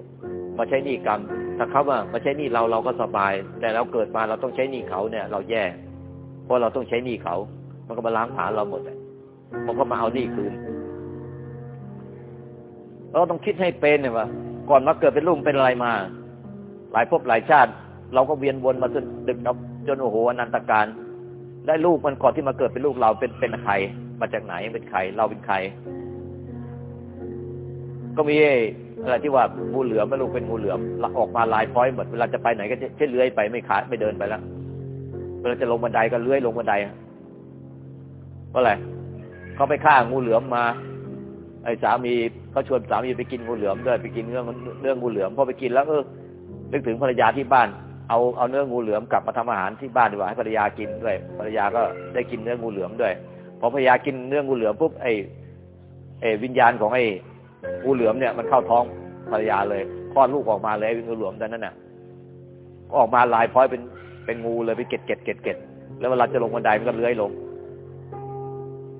มาใช้หนี้กรรมถ้าเขาว่ามาใช้หนี้เราเราก็สบาย แต่เราเกิดมาเราต้องใช้หนี้เขาเนี่ย เราแย่เพราะเราต้องใช้หนี้เขา มันก็มาล้างผลาญเราหมดเลยมันก็มาเอาหนี้คืนเราต้องคิดให้เป็นเนี่ยว่าก่อนมาเกิดเป็นลูกเป็นอะไรมา หลายภพหลายชาติ เราก็เวียนวนมาจนดึกจนโอ้โหอนันตการได้ลูกมันก่อนที่มาเกิดเป็นลูกเราเป็นเป็นใครมาจากไหนเป็นใครเราเป็นใคร ก็มีอะไรที่ว่างูเหลือมไม่รู้เป็นงูเหลือมออกมาลายพ้อยหมดเวลาจะไปไหนก็จะเลื้อยไปไม่ขาดไม่เดินไปแล้วเวลาจะลงบันไดก็เลื้อยลงบันไดเพราะอะไรเขาไปฆ่างูเหลือมมา ไอ้สามีเขาชวนสามีไปกินงูเหลือมด้วยไปกินเนื้องเนื้องงูเหลือมพอไปกินแล้วเออนึกถึงภรรยาที่บ้าน เอาเอาเนื้องูเหลือมกลับมาทำอาหารที่บ้านดีกว่าให้ภรรยากินด้วยภรรยาก็ได้กินเนื้องูเหลือมด้วยพอภรรยากินเนื้องูเหลือมปุ๊บไอ้ไอ้วิญญาณของไอ้ งูเหลือมเนี่ยมันเข้าท้องภรรยาเลยคลอดลูกออกมาเลยงูเหลือมดังนั้นน่ะก็ออกมาลายพ้อยเป็นเป็นงูเลยไปเก็ดเก็ดเก็ดเก็ดแล้วเวลาจะลงบันไดมันก็เลื้อยลง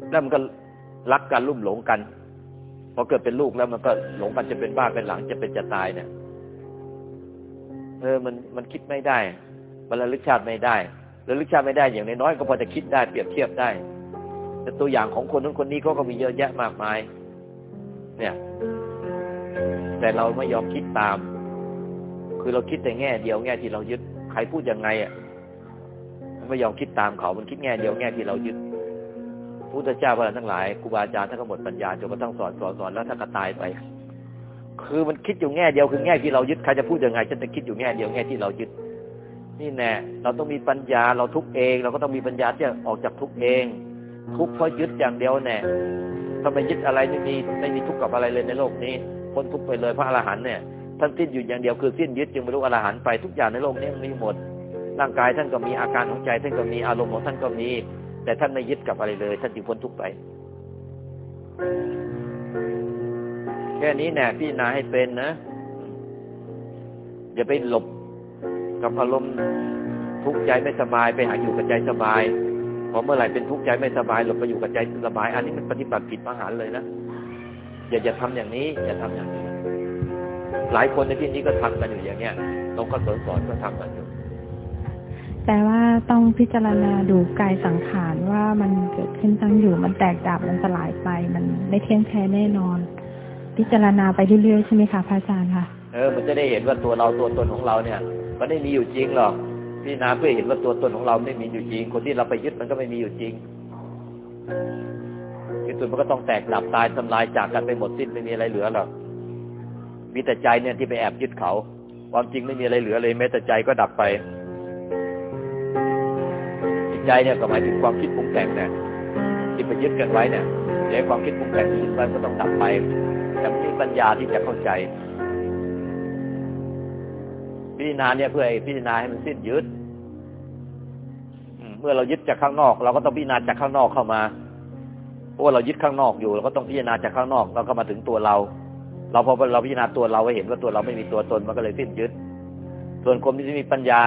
แล้วมันก็รักกันรุ่มหลงกันพอเกิดเป็นลูกแล้วมันก็หลงกันจะเป็นบ้าเป็นหลังจะเป็นจะตายเนี่ยเออมันมันคิดไม่ได้มันระลึกชาติไม่ได้ระลึกชาติไม่ได้อย่างน้อยก็พอจะคิดได้เปรียบเทียบได้แต่ตัวอย่างของคนนั้นคนนี้เขาก็มีเยอะแยะมากมาย เนี่ย แต่เราไม่ยอมคิดตาม คือเราคิดแต่แง่เดียวแง่ที่เรายึดใครพูดยังไงอะไม่ยอมคิดตามเขา มันคิดแง่เดียวแง่ที่เรายึดพุทธเจ้าพระทั้งหลายครูบาอาจารย์ท่านก็หมดปัญญาจนกระทั่งสอนสอนสอนแล้วท่านก็ตายไป คือมันคิดอยู่แง่เดียวคือแง่ที่เรายึดใครจะพูดยังไงฉันจะคิดอยู่แง่เดียวแง่ที่เรายึด นี่แน่เราต้องมีปัญญาเราทุกเอง เราก็ต้องมีปัญญาที่จะออกจากทุกเอง ทุกเพราะยึดอย่างเดียวแน่ ถ้าไม่ยึดอะไรไม่มีไม่มีทุกข์กับอะไรเลยในโลกนี้พ้นทุกข์ไปเลยพระอรหันต์เนี่ยท่านสิ้นอยู่อย่างเดียวคือสิ้นยึดจึงบรรลุอรหันต์ไปทุกอย่างในโลกนี้มีหมด ร่างกายท่านก็มีอาการของใจท่านก็มีอารมณ์ของท่านก็มี แต่ท่านไม่ยึดกับอะไรเลย ท่านจึงพ้นทุกข์ไปแค่นี้แน่พี่นาให้เป็นนะอย่าไปหลบกับอารมณ์ทุกข์ใจไม่สบายไปหาอยู่กับใจสบาย พอเมื่อไหร่เป็นทุกข์ใจไม่สบายหลบไปอยู่กับใจสบาย อันนี้มันปฏิบัติผิดมหารเลยนะอย่าอย่าทำอย่างนี้ อย่าทำอย่างนี้ หลายคนในที่นี้ก็ทำกันอยู่อย่างเงี้ยตรงก็สอนสอนก็ทำกันอยู่แต่ว่าต้องพิจารณาดูกายสังขารว่ามันเกิดขึ้นตั้งอยู่ มันแตกดับมันสลายไป มันไม่เที่ยงแท้แน่นอน พิจารณาไปเรื่อยๆใช่ไหมคะพระอาจารย์คะเออมันจะได้เห็นว่าตัวเราตัวตนของเราเนี่ย มันไม่มีอยู่จริงหรอก พี่นาเพื่อเห็นว่าตัวตนของเราไม่มีอยู่จริง คนที่เราไปยึดมันก็ไม่มีอยู่จริงที่สุดมันก็ต้องแตกดับตายทำลายจากกันไปหมดสิ้นไม่มีอะไรเหลือหรอกมีแต่ใจเนี่ยที่ไปแอบยึดเขา ความจริงไม่มีอะไรเหลือเลยแม้แต่ใจก็ดับไปจิตใจเนี่ยก็หมายถึงความคิดปรุงแต่งเนี่ยที่ไปยึดกันไว้เนี่ยเดี๋ยวความคิดปรุงแต่งที่ยึดไว้ก็ต้องดับไปแต่มีปัญญาที่จะเข้าใจ พิจารณาเนี่ยเพื่อพิจารณาให้มันสิ้นยึดเมื่อเรายึดจากข้างนอก เราก็ต้องพิจารณาจากข้างนอกเข้ามาเพราะว่าเรายึดข้างนอกอยู่เราก็ต้องพิจารณาจากข้างนอกเราก็มาถึงตัวเรา เราพอเราพิจารณาตัวเราเห็นว่าตัวเราไม่มีตัวตนมันก็เลยสิ้นยึด ส่วนคนที่มีปัญญา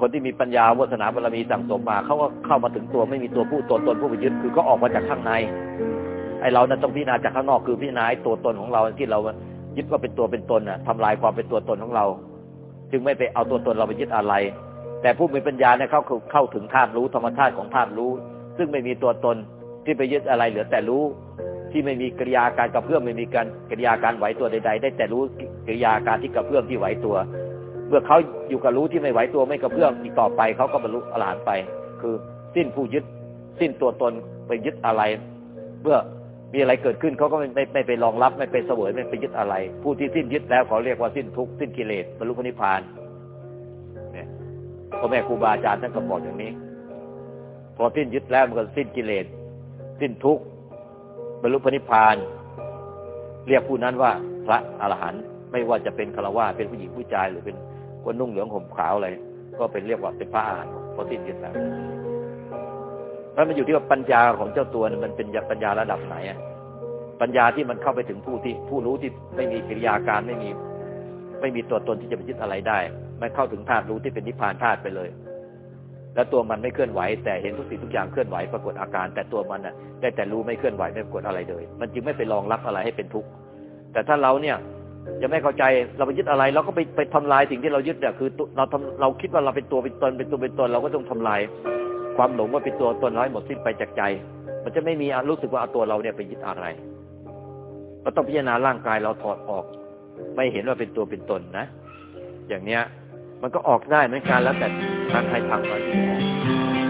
คนที่มีปัญญาวัฒนาบารมีสั่งสมมาเขาก็เข้ามาถึงตัวไม่มีตัวผู้ตนตนผู้ไปยึดคือก็ออกมาจากข้างในไอเรานั้นต้องพิจารณาจากข้างนอกคือพิจารณาตัวตนของเราที่เรา ยึดว่าเป็นตัวเป็นตนน่ะทำลายความเป็นตัวตนของเรา จึงไม่ไปเอาตัวตนเราไปยึดอะไร แต่ผู้มีปัญญาเนี่ยเขาเข้าถึงธาตุรู้ธรรมชาติของธาตุรู้ ซึ่งไม่มีตัวตนที่ไปยึดอะไรเหลือแต่รู้ที่ไม่มีกิริยาการกระเพื่อมไม่มีการกิริยาการไหวตัวใด ๆ ได้แต่รู้กิริยาการที่กระเพื่อมที่ไหวตัว เมื่อเขาอยู่กับรู้ที่ไม่ไหวตัวไม่กระเพื่อมอีกต่อไปเขาก็บรรลุอรหันต์ไป คือสิ้นผู้ยึด สิ้นตัวตนไปยึดอะไร เมื่อ มีอะไรเกิดขึ้นเขาก็ไม่ไม่ไม่ไปรองรับไม่ไปเสวยไม่ไปยึดอะไร ผู้ที่สิ้นยึดแล้วเขาเรียกว่าสิ้นทุกข์สิ้นกิเลสบรรลุพระนิพพานเนี่ยพ่อแม่ครูบาอาจารย์ท่านก็บอกอย่างนี้ พอสิ้นยึดแล้วมันก็สิ้นกิเลสสิ้นทุกข์บรรลุพระนิพพาน เรียกผู้นั้นว่าพระอรหันต์ไม่ว่าจะเป็นฆราวาสเป็นผู้หญิงผู้ชายหรือเป็นคนนุ่งเหลืองห่มขาวอะไรก็เป็นเรียกว่าเป็นพระอรหันต์พอสิ้นยึดแล้ว เพราะมันอยู่ที่ว่าปัญญาของเจ้าตัวมันเป็นปัญญาระดับไหนอะปัญญาที่มันเข้าไปถึงผู้ที่ผู้รู้ที่ไม่มีกิริยาการไม่มี ไม่มีตัวตนที่จะไปยึดอะไรได้ มันเข้าถึงธาตุรู้ที่เป็นนิพพานธาตุไปเลย แล้วตัวมันไม่เคลื่อนไหว แต่เห็นทุกสิ่งทุกอย่างเคลื่อนไหวปรากฏอาการ แต่ตัวมันอะได้แต่รู้ไม่เคลื่อนไหวไม่ปรากฏอะไรเลย มันจึงไม่ไปรองรับอะไรให้เป็นทุกข์แต่ถ้าเราเนี่ยจะไม่เข้าใจเราไปยึดอะไรเราก็ไปไปทำลายสิ่งที่เรายึดเนี่ยคือเราทำเราคิดว่าเราเป็นตัวเป็นตนเป็นตัวเป็นตนเราก็ต้องทำลาย ความหลงว่าเป็นตัวตนร้อยหมดสิ้นไปจากใจ มันจะไม่มีรู้สึกว่าเอาตัวเราเนี่ยไปยึดอะไรเราต้องพิจารณาร่างกายเราถอดออก ไม่เห็นว่าเป็นตัวเป็นตนนะ อย่างเนี้ย มันก็ออกได้เหมือนกันแล้วแต่ทางใครทางมัน